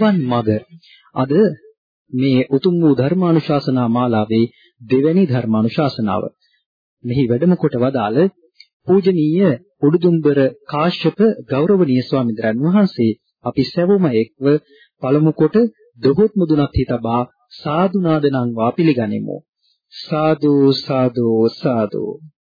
පිණැති ඔබ සැමට නිවන් මඟ. අද මේ උතුම් වූ ධර්මානුශාසනා මාලාවේ දෙවැනි ධර්මානුශාසනාව. මෙහි වැඩම කොට වදාළ පූජනීය උඩුදුම්බර කාශ්‍යප ගෞරවනීය ස්වාමීන් වහන්සේ අපි සැවොම එක්ව පළමු කොට දොහොත් මුදුනත් හිතබා සාදු නාදනම් වා පිළිගනිමු. සාදු සාදු සාදු සාදු.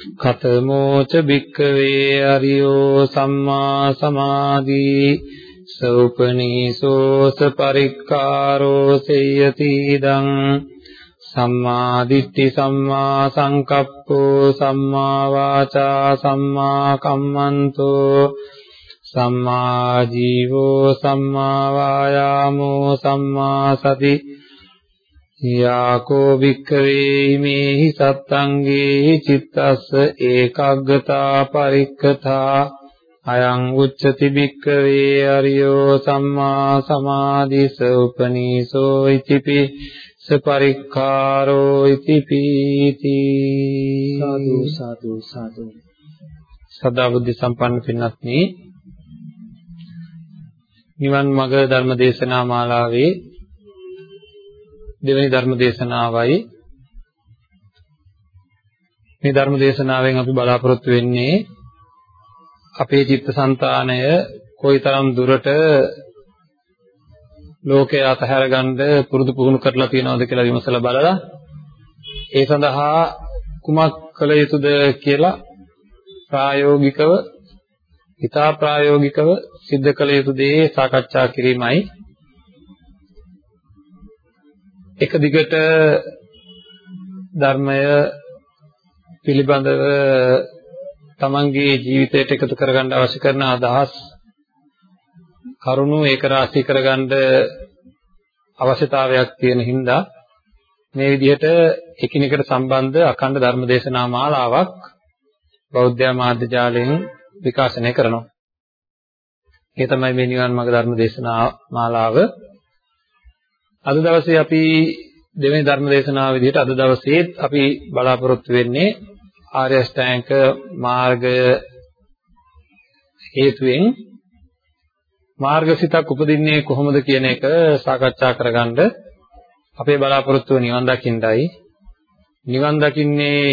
කතමෝච භික්ඛවේ අරියෝ සම්මා සමාධි සෝපනීසෝස පරික්කාරෝ සේයති දං සම්මා දිට්ඨි සම්මා සංකප්පෝ සම්මා වාචා සම්මා කම්මන්තෝ සම්මා ජීවෝ සම්මා වායාමෝ සම්මා සති යාකෝ වික්ඛවේ මේහි සත්තංගේ චිත්තස්ස ඒකග්ගතා පරික්ඛතා අයං උච්චති වික්ඛවේ අරියෝ සම්මා සමාධිස උපනීසෝ ඉතිපි පරික්ඛාරෝ ඉති පීති සාදු සාදු සාදු. සදා බුද්ධ සම්පන්න පින්වත්නි නිවන් මඟ ධර්ම දේශනා මාලාවේ දෙවෙනි ධර්ම දේශනාවයි. මේ ධර්ම දේශනාවෙන් අපි බලාපොරොත්තු වෙන්නේ අපේ චිත්තසංතානය කොයිතරම් දුරට ලෝකය අතහැර ගන්න පුරුදු පුහුණු කරලා තියෙනවද කියලා විමසලා බලලා ඒ සඳහා කුමක් කළ යුතුද කියලා ප්‍රායෝගිකව හිතා ප්‍රායෝගිකව සිද්ධ කළ යුතු දේ සාකච්ඡා කිරීමයි. එක දිගට ධර්මය පිළිබඳව තමන්ගේ ජීවිතයට එකතු කරගන්න අවශ්‍ය කරන අදහස් කරුණු ඒක රාශී කරගන්න අවශ්‍යතාවයක් තියෙන හින්දා මේ විදිහට එකිනෙකට සම්බන්ධ අඛණ්ඩ ධර්ම දේශනා මාලාවක් බෞද්ධ මාධ්‍ය ජාලයෙන් විකාශනය කරනවා. ඒ තමයි මේ නිවන් මාර්ග ධර්ම දේශනා මාලාව. අද දවසේ අපි දෙවෙනි ධර්ම දේශනාව විදිහට අද දවසේත් අපි බලාපොරොත්තු වෙන්නේ ආර්ය අෂ්ටාංග මාර්ගය හේතුවෙන් මාර්ගසිතක් උපදින්නේ කොහොමද කියන එක සාකච්ඡා කරගන්න අපේ බලාපොරොත්තුව නිවන් දකින්නයි. නිවන් දකින්නේ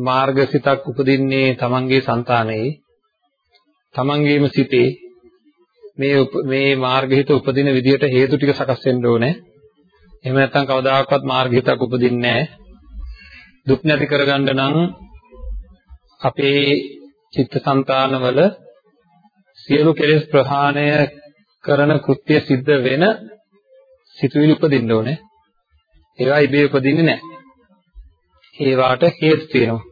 මාර්ගසිතක් උපදින්නේ තමන්ගේ సంతානයේ. තමන්ගේම සිතේ මේ මේ මාර්ගහිත උපදින විදිහට හේතු ටික සකස් වෙන්න ඕනේ එහෙම නැත්නම් කවදාකවත් මාර්ගහිතක් උපදින්නේ නැහැ දුක් නැති කරගන්න නම් අපේ චිත්තසංතානවල සියලු කෙලෙස් ප්‍රහාණය කරන කෘත්‍ය සිද්ධ වෙන සිතුවිලි උපදින්න ඕනේ. ඒවා ඉබේ උපදින්නේ නැහැ. ඒවාට හේතු තියෙනවා.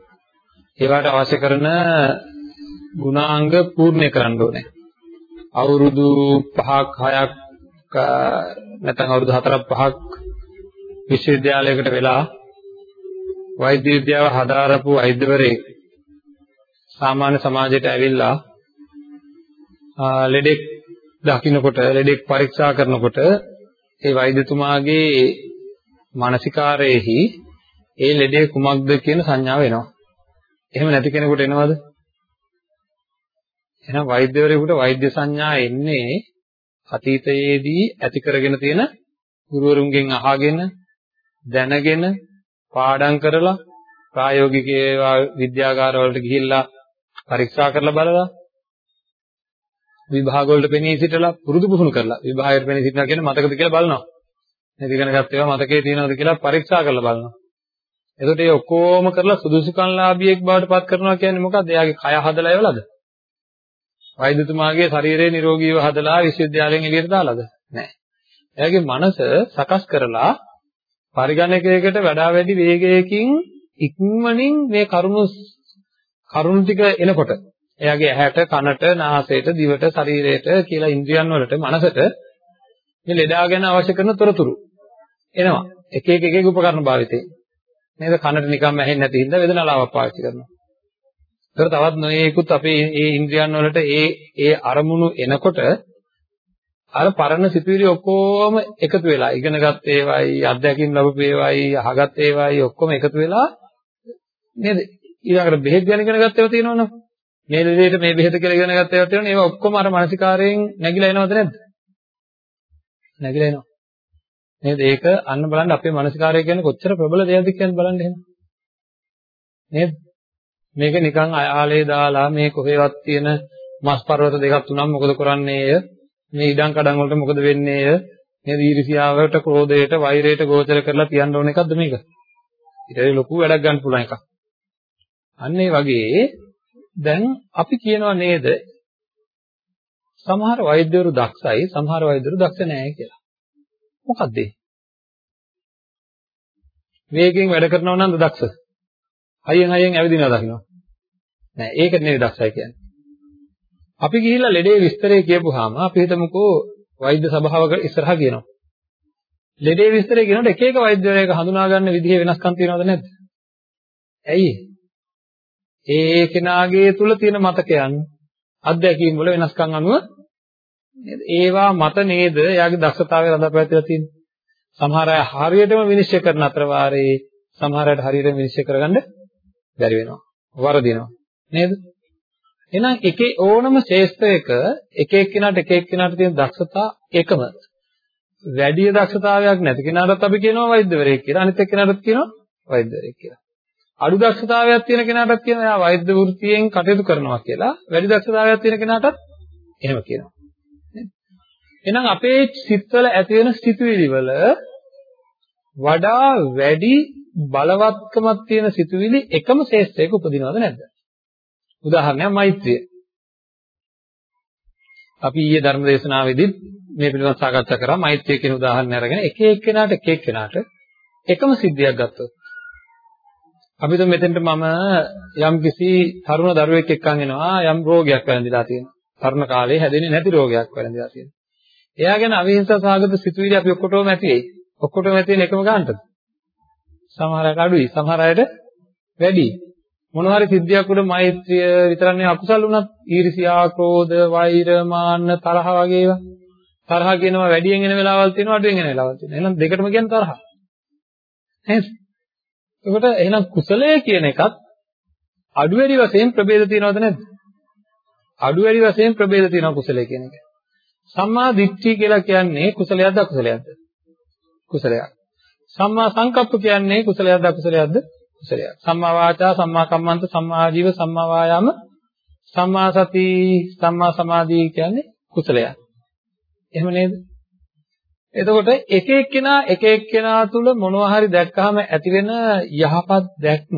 ඒවාට අවශ්‍ය කරන ගුණාංග පූර්ණේ කරන්න ඕනේ. අවුරුදු 5ක් 6ක් නැත්නම් අවුරුදු 4ක් 5ක් විශ්වවිද්‍යාලයකට වෙලා වෛද්‍ය විද්‍යාව හදාරපු වෛද්‍යවරයෙක් සාමාන්‍ය සමාජයට ඇවිල්ලා ලෙඩෙක් දකින්නකොට ලෙඩෙක් පරීක්ෂා කරනකොට ඒ වෛද්‍යතුමාගේ මානසිකාරයේහි ඒ ලෙඩේ කුමක්ද කියන සංඥාව එනවා. එහෙම නැති කෙනෙකුට එනවද? එහෙනම් වෛද්‍යවරයෙකුට වෛද්‍ය සංඥා එන්නේ අතීතයේදී ඇති කරගෙන තියෙන ගුරුවරුන්ගෙන් අහගෙන දැනගෙන පාඩම් කරලා ප්‍රායෝගික විද්‍යාගාරවලට ගිහිල්ලා පරීක්ෂා කරලා බලලා විභාග වලට පෙනී සිටලා පුරුදු පුහුණු කරලා විභාගයට පෙනී සිටනවා කියන්නේ මතකද කියලා බලනවා. මේ ඉගෙන ගත්ත ඒවා මතකයේ තියෙනවද කියලා පරීක්ෂා කරලා බලනවා. එතකොට මේ ඔක්කොම කරලා සුදුසුකම්ලාභියෙක් බවට පත් කරනවා කියන්නේ මොකද්ද? එයාගේ කය හදලා එවලද? වෛද්‍යතුමාගේ ශරීරය නිරෝගීව හදලා විශ්වවිද්‍යාලයෙන් එළියට දාලාද? නැහැ. එයාගේ මනස සකස් කරලා පරිගණකයකට වඩා වැඩි වේගයකින් ඉක්මනින් මේ කරුණු කරුණු ටික එනකොට එයාගේ ඇහැට, කනට, නාසයට, දිවට, ශරීරයට කියලා ඉන්ද්‍රියන් වලට, මනසට මේ ලෙඩා ගැන අවශ්‍ය කරන තොරතුරු එනවා. එක එක එක එක උපකරණ භාවිතේ. නේද? කනට නිකම්ම ඇහෙන්නේ නැති හින්දා වේදනාලාවක් පාවිච්චි කරනවා. ඒතර තවත් නොයේකුත් අපේ මේ ඉන්ද්‍රියන් වලට ඒ ඒ අරමුණු එනකොට අර පරණ සිතුවිලි ඔක්කොම එකතු වෙලා ඉගෙනගත් ඒවායි අත්දැකීම් ලැබපු ඒවායි අහගත් ඒවායි ඔක්කොම එකතු වෙලා නේද? ඊළඟට බෙහෙත් ගැන ඉගෙන ගත්ත ඒවා තියෙනවනේ මේ ලෙඩේට මේ බෙහෙත කියලා ඉගෙන ගත්ත ඒවා තියෙනවනේ ඒවා ඔක්කොම අර මානසිකාරයෙන් නැగిලා එනවද නැද්ද? නැగిලා එනවා. නේද? ඒක අන්න බලන්න අපේ මානසිකාරය කියන්නේ කොච්චර ප්‍රබල දෙයක්ද කියන්නේ බලන්න එහෙනම්. නේද? මේක නිකන් ආලේ දාලා මේ කොහෙවත් තියෙන මස් පර්වත දෙකක් තුනක් මොකද කරන්නේය? මේ ඉඩම් කඩම් වලට මොකද වෙන්නේය? නේද ඊර්ෂියාවට ක්‍රෝධයට වෛරයට ගෝචර කරලා තියන්න ඕන එකක්ද මේක? ඊට වඩා ලොකු වැඩක් ගන්න පුළුවන් එකක්. අන්න ඒ වගේ දැන් අපි කියනවා නේද? සමහර වෛද්‍යවරු දක්ෂයි සමහර වෛද්‍යවරු දක්ෂ නැහැ කියලා. මොකද්ද? ඒ වේගෙන් වැඩ කරනව නම් දක්ෂ? හයියෙන් හයියෙන් ඇවිදිනවා දකින්න නෑ ඒක නෙවෙයි දක්ෂයි කියන්නේ. අපි ගිහිල්ලා ලෙඩේ විස්තරය කියපුවාම අපි හිතමුකෝ වෛද්‍ය සභාවක ඉස්සරහා කියනවා. ලෙඩේ විස්තරය කියනකොට එක එක වෛද්‍යවරයෙක් හඳුනා ගන්න විදිහේ වෙනස්කම් තියෙනවද නැද්ද? ඇයි? ඒ කෙනාගේ තුල තියෙන මතකයන් අත්දැකීම් වල වෙනස්කම් අනුව නේද? ඒවා මත නේද එයාගේ දක්ෂතාවය රඳාපැවතිලා තියෙන්නේ. සමහර අය හරියටම විනිශ්චය කරන අතර වාරේ සමහර අයට හරියට විනිශ්චය කරගන්න බැරි වෙනවා. වරදිනවා. නේද? එහෙනම් එකේ ඕනම ශේෂ්ත්‍රයක එක එක්කෙනාට එක එක්කෙනාට තියෙන දක්ෂතා එකම. වැඩි දක්ෂතාවයක් නැති කෙනාටත් අපි කියනවා වෛද්‍යවරයෙක් කියලා. අනිත් එක්කෙනාටත් කියනවා වෛද්‍යවරයෙක් කියලා. අඩු දක්ෂතාවයක් තියෙන කෙනාටත් කියනවා එයා වෛද්‍ය වෘත්තියෙන් කටයුතු කරනවා කියලා. වැඩි දක්ෂතාවයක් තියෙන කෙනාටත් එහෙම කියනවා. එහෙනම් අපේ සිත්වල ඇති වෙන සිතුවිලි වල වඩා වැඩි බලවත්කමක් තියෙන සිතුවිලි එකම ශේෂ්ත්‍රයක උපදිනවද නැද්ද? උදාහරණයක් මෛත්‍රිය. අපි ඊයේ ධර්ම දේශනාවේදී මේ පිළිබඳව සාකච්ඡා කරා මෛත්‍රිය කියන උදාහරණය අරගෙන එක එක්කෙනාට එක එක්කෙනාට එකම සිද්ධියක් ගත්තොත් අපි තුන් මෙතෙන්ට මම යම් කිසි තරුණ දරුවෙක් එක්කන් එනවා යම් රෝගයක් වැළඳිලා තියෙනවා. තරුණ කාලේ හැදෙන්නේ නැති රෝගයක් වැළඳිලා තියෙනවා. එයා ගැන අවිහිංසා සාගත සිතුවිලි අපි ඔක්කොටම ඇති වෙයි. ඔක්කොටම ඇති වෙන එකම ගන්නටද? සමහර අයට අඩුයි, සමහර අයට වැඩි. මොන හරි සිද්ධියක් උඩ මෛත්‍රිය විතරක් නෙවෙයි අකුසල් වුණත් ඊර්ෂියා, ක්‍රෝධ, වෛර, මාන්න, තරහ වගේ ඒවා. තරහ කියනවා වැඩියෙන් එන වෙලාවල් තියෙනවා අඩුවෙන් එන වෙලාවල් තියෙනවා. එහෙනම් දෙකටම කියන්නේ තරහ. නේද? එතකොට එහෙනම් කුසලය කියන එකත් අඩු වැඩි වශයෙන් ප්‍රභේද තියෙනවද නැද්ද? අඩු වැඩි වශයෙන් ප්‍රභේද තියෙනවා කුසලය කියන එක. සම්මා දිට්ඨිය කියලා කියන්නේ කුසලයක්ද අකුසලයක්ද? කුසලයක්. සම්මා සංකප්ප කියන්නේ කුසලයක්ද අකුසලයක්ද? කුසලයක්. සම්මා වාචා, සම්මා කම්මන්ත, සම්මා ආජීව, සම්මා වායාම, සම්මා සති, සම්මා සමාධි කියන්නේ කුසලයක්. එහෙම නේද? එතකොට එක එක්කෙනා එක එක්කෙනා තුල මොනවා හරි දැක්කහම ඇති වෙන යහපත් දැක්ම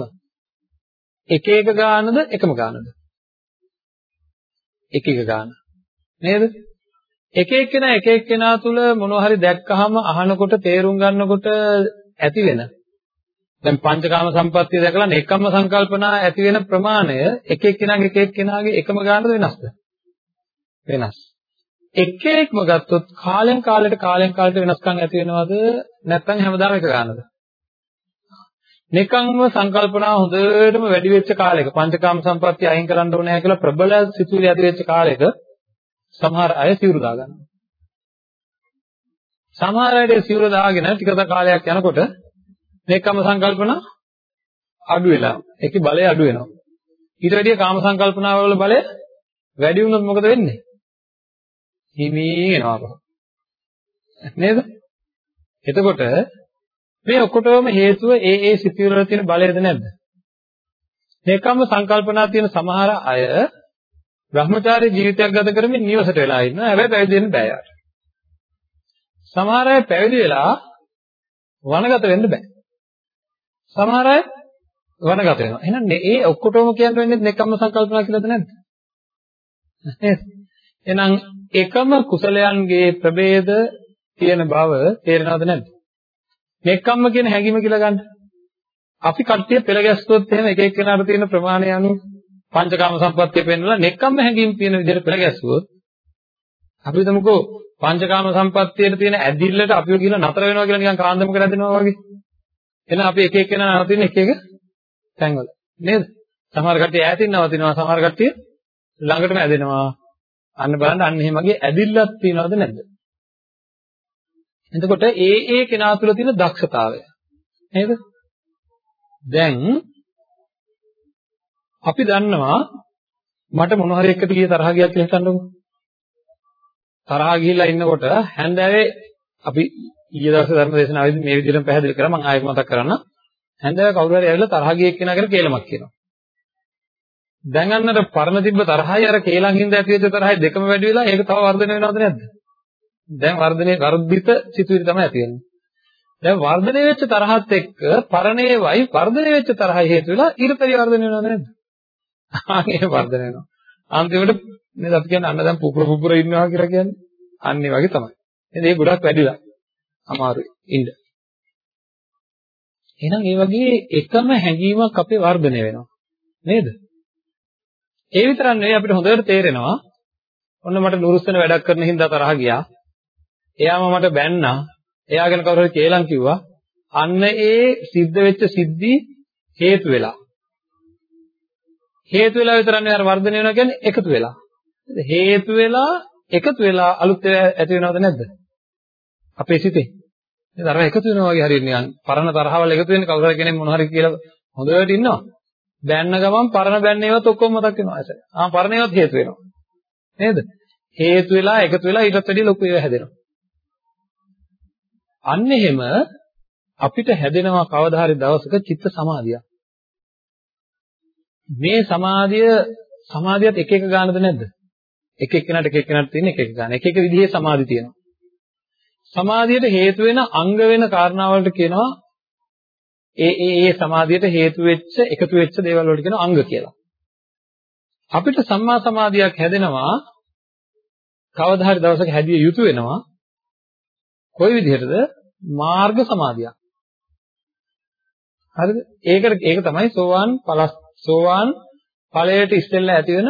එක එක ගානද එකම ගානද? එක එක ගාන. නේද? එක එක්කෙනා එක එක්කෙනා තුල මොනවා හරි දැක්කහම අහනකොට තේරුම් ගන්නකොට ඇති වෙන දැන් පංචකාම සම්පත්තිය දැකලා නෙකම්ම සංකල්පනා ඇති වෙන ප්‍රමාණය එක එක්කෙනාගේ එක එක්කෙනාගේ එකම ගානද වෙනස්ද? වෙනස්. එක එකම ගත්තොත් කාලෙන් කාලයට කාලෙන් කාලයට වෙනස්කම් ඇති වෙනවද නැත්නම් හැමදාම එක ගානද? නෙකම්ම සංකල්පනා හොඳටම වැඩි වෙච්ච කාලයක පංචකාම සම්පත්තිය අයින් කරන්න ඕනේ කියලා ප්‍රබල සිතුවිලි ඇති වෙච්ච කාලයක සමහර අය සිවුරු දාගන්නවා. සමහර අය සිවුරු දාගෙන ටික කාලයක් යනකොට මේකම සංකල්පන අඩු වෙලා ඒකේ බලය අඩු වෙනවා. ඊට වැඩිය කාම සංකල්පනාව වල බලය වැඩි වුණොත් මොකද වෙන්නේ? හිමී එනවා කොහොමද? නේද? එතකොට මේ ඔක්කොටම හේතුව ඒ ඒ සිතිවිලි වල තියෙන බලයද නැද්ද? මේකම සංකල්පනා තියෙන සමහර අය බ්‍රහ්මචාරී ජීවිතයක් ගත කරමින් නිවසට වෙලා ඉන්නවා. හැබැයි පැවිදි වෙන්න බෑ යාට. සමහර අය පැවිදි වෙලා වනගත වෙන්න බෑ. සමහර අය වනගත වෙනවා. එහෙනම් මේ ඔක්කොටම කියන්න වෙන්නේ නෙකම්ම සංකල්පනා කියලාද නැද්ද? නේද? එහෙනම් එකම කුසලයන්ගේ ප්‍රභේද තියෙන බව තේරෙනවද නැද්ද? නෙකම්ම කියන හැඟීම කියලා ගන්න. අපි කට්ටිය පෙළ ගැස්සුවොත් එහෙම එක එක්කෙනාට තියෙන ප්‍රමාණය අනුව පංචකාම සම්පත්තිය පෙන්වලා නෙක්කම්ම හැඟීම් තියෙන විදිහට පෙළ ගැස්සුවොත් අපි හිතමුකෝ පංචකාම සම්පත්තියට තියෙන ඇදිල්ලට අපිව කියලා නතර වෙනවා කියලා නිකන් කාන්දමක රැඳෙනවා වගේ. එහෙනම් අපි එක එක්කෙනා නවතින එක එක තැන්වල නේද? සමහර කට්ටිය ඈතින් නවතිනවා සමහර කට්ටිය ළඟටම ඇදෙනවා. අන්න බලන්න අන්න එහෙමගේ ඇදිල්ලක් තියනවද නැද්ද? එතකොට ඒ ඒ කෙනා තුළ තියෙන දක්ෂතාවය නේද? දැන් අපි දන්නවා මට මොන හරි එක්කද ගිය තරහ ගියක් කියලා හිතන්නකෝ. තරහ ගිහිල්ලා ඉන්නකොට හැන්දෑවේ අපි ඊයේ දවසේ ධර්ම දේශනාවේදී මේ විදිහටම පැහැදිලි කරා මම ආයෙත් මතක් කරන්න. හැන්දෑවේ කවුරු හරි ඇවිල්ලා තරහ ගිය එක්කෙනා ගැන කේලමක් කියනවා. දැන් අන්නර පරණ තිබ්බ තරහයි අර කේලම් හින්දා ඇති වෙච්ච තරහයි දෙකම වැඩි වෙලා ඒක තව වර්ධනය වෙනවද නැද්ද? දැන් වර්ධනය වර්ධිත සිතුවිලි තමයි ඇති වෙන්නේ. දැන් වර්ධනය වෙච්ච තරහත් එක්ක පරණේවයි වර්ධනය වෙච්ච තරහයි හේතු වෙලා ඊට පරිවර්ධනය වෙනවද නැද්ද? ආගේ වර්ධනය වෙනවා. අන්තිමට නේද අපි කියන්නේ අන්න දැන් පුපුර පුපුර ඉන්නවා කියලා කියන්නේ. අන්න ඒ වගේ තමයි. නේද? ඒ ගොඩක් වැඩිලා. අමාරුයි ඉන්න. එහෙනම් ඒ වගේ එකම හැඟීමක් අපේ වර්ධනය වෙනවා. නේද? ඒ විතරක් නෙවෙයි අපිට හොඳට තේරෙනවා. ඔන්න මට නුරුස්සන වැඩක් කරන හින්දා තරහ ගියා. එයාම මට බැන්නා. එයා ගැන කවුරු හරි කේලම් කිව්වා. අන්න ඒ සිද්ධ වෙච්ච සිද්ධි හේතු වෙලා හේතු වෙලා විතරක් නෙවෙයි අර වර්ධනය වෙනවා කියන්නේ එකතු වෙලා. හේතු වෙලා එකතු වෙලා අලුත් ඒවා ඇති වෙනවද නැද්ද? අපේ සිතේ. නේද? අර එකතු වෙනවා වගේ හරියට නිකන් පරණ තරහවල් එකතු වෙන්නේ කවුරු හරි කෙනෙක් මොන හරි කියලා හොඳට ඉන්නවා. බැන්න ගමන් පරණ බැන්න ඒවාත් ඔක්කොම මතක් වෙනවා ඇසට. ආ පරණ ඒවාත් හේතු වෙනවා. නේද? හේතු වෙලා එකතු වෙලා ඊටත් වැඩිය ලොකු ඒවා හැදෙනවා. අන්න එහෙම අපිට හැදෙනවා කවදා හරි දවසක චිත්ත සමාධියක්. මේ සමාධිය සමාධියත් එක එක ගානද නැද්ද? එක එක්කෙනාට එක එක්කෙනාට තියෙන එක එක ගාන. එක එක විදිහේ සමාධි තියෙනවා. සමාධියට හේතු වෙන අංග වෙන කාරණාවලට කියනවා ඒ ඒ ඒ සමාධියට හේතු වෙච්ච එකතු වෙච්ච දේවල් වලට කියනවා අංග කියලා. අපිට සම්මා සමාධියක් හැදෙනවා කවදා හරි දවසක හැදිය යුතු වෙනවා. කොයි විදිහටද? මාර්ග සමාධියක්. හරිද? ඒකට ඒක තමයි සෝවාන් පලස් සෝවාන් ඵලයට ඉස්සෙල්ලා ඇති වෙන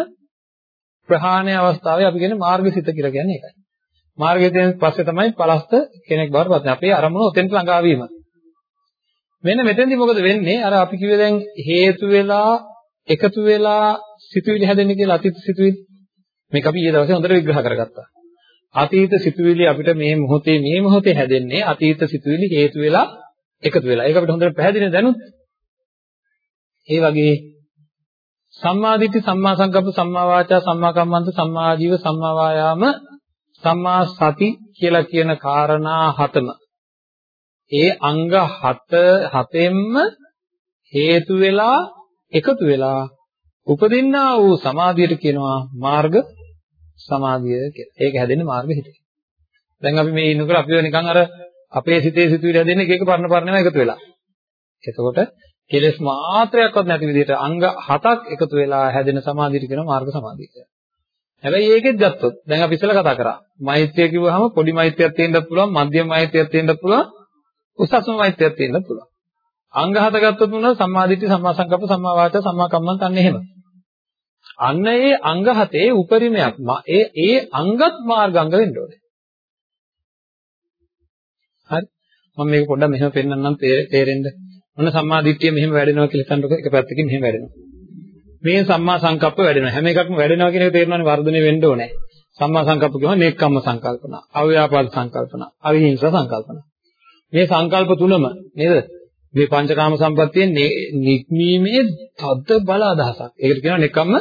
ප්‍රහාණය අවස්ථාවේ අපි කියන්නේ මාර්ගසිත කියලා කියන්නේ ඒකයි. මාර්ගයෙන් තියෙන පස්සේ තමයි පලස්ත කෙනෙක් බවට පත් වෙන්නේ. අපේ අරමුණ උතෙන්ට ළඟා වීම. මෙන්න මෙතෙන්දී මොකද වෙන්නේ? අර අපි කිව්වේ දැන් හේතු වෙලා එකතු වෙලා සිතුවිලි හැදෙන්නේ කියලා අතීත සිතුවිලි. මේක අපි ඊයේ දවසේ හොඳට විග්‍රහ කරගත්තා. අතීත සිතුවිලි අපිට මේ මොහොතේ මේ මොහොතේ හැදෙන්නේ අතීත සිතුවිලි හේතු වෙලා එකතු වෙලා. ඒක අපිට හොඳට පැහැදිලි දැනුත්. ඒ වගේ සම්මා දිට්ඨි සම්මා සංකප්ප සම්මා වාචා සම්මා කම්මන්ත සම්මා ආජීව සම්මා වායාම සම්මා සති කියලා කියන காரணා හතම ඒ අංග හත හතෙන්ම හේතු වෙලා එකතු වෙලා උපදින්නා වූ සමාධියට කියනවා මාර්ග සමාධිය කියලා. ඒක හැදෙන්නේ මාර්ග හිතේ. දැන් අපි මේ ඉන්නකොට අපිව නිකන් අර අපේ සිතේ සිතුවිලි හැදෙන්නේ එක එක පරණ පරණම එකතු වෙලා. එතකොට කෙලෙස් මාත්‍රයක්වත් නැති විදිහට අංග හතක් එකතු වෙලා හැදෙන සමාධියට කියනවා මාර්ග සමාධිය කියලා. හැබැයි ඒකෙත් ගත්තොත් දැන් අපි ඉස්සෙල්ලා කතා කරා. මෛත්‍රිය කිව්වහම පොඩි මෛත්‍රියක් තියෙන්නත් පුළුවන්, මධ්‍යම මෛත්‍රියක් තියෙන්නත් පුළුවන්, උසස්ම මෛත්‍රියක් තියෙන්නත් පුළුවන්. අංග හත ගත්තොත් මොනවද? සම්මාදිට්ඨි, සම්මා සංකප්ප, සම්මා වාචා, සම්මා කම්මන්ත අන්න එහෙම. අන්න ඒ අංග හතේ උපරිමයක්. ඒ ඒ අංගත් මාර්ගාංග වෙන්න ඕනේ. හරි. මම මේක පොඩ්ඩක් මෙහෙම පෙන්නන්නම් තේරෙන්න. ඔන්න සම්මා දිට්ඨිය මෙහෙම වැඩෙනවා කියලා හිතන්නකො එක පැත්තකින් මෙහෙම වැඩෙනවා. මේ සම්මා සංකප්ප වැඩෙනවා. හැම එකක්ම වැඩෙනවා කියන එක තේරෙනවානේ වර්ධනය වෙන්න ඕනේ. සම්මා සංකප්ප කියනවා නේක්කම්ම සංකල්පන, අව්‍යාපාද සංකල්පන, අවිහිංස සංකල්පන. මේ සංකල්ප තුනම නේද? මේ පංචකාම සම්පත්තියේ නික්මීමේ තද්ද බල අදහසක්. ඒකට කියනවා නේක්කම්ම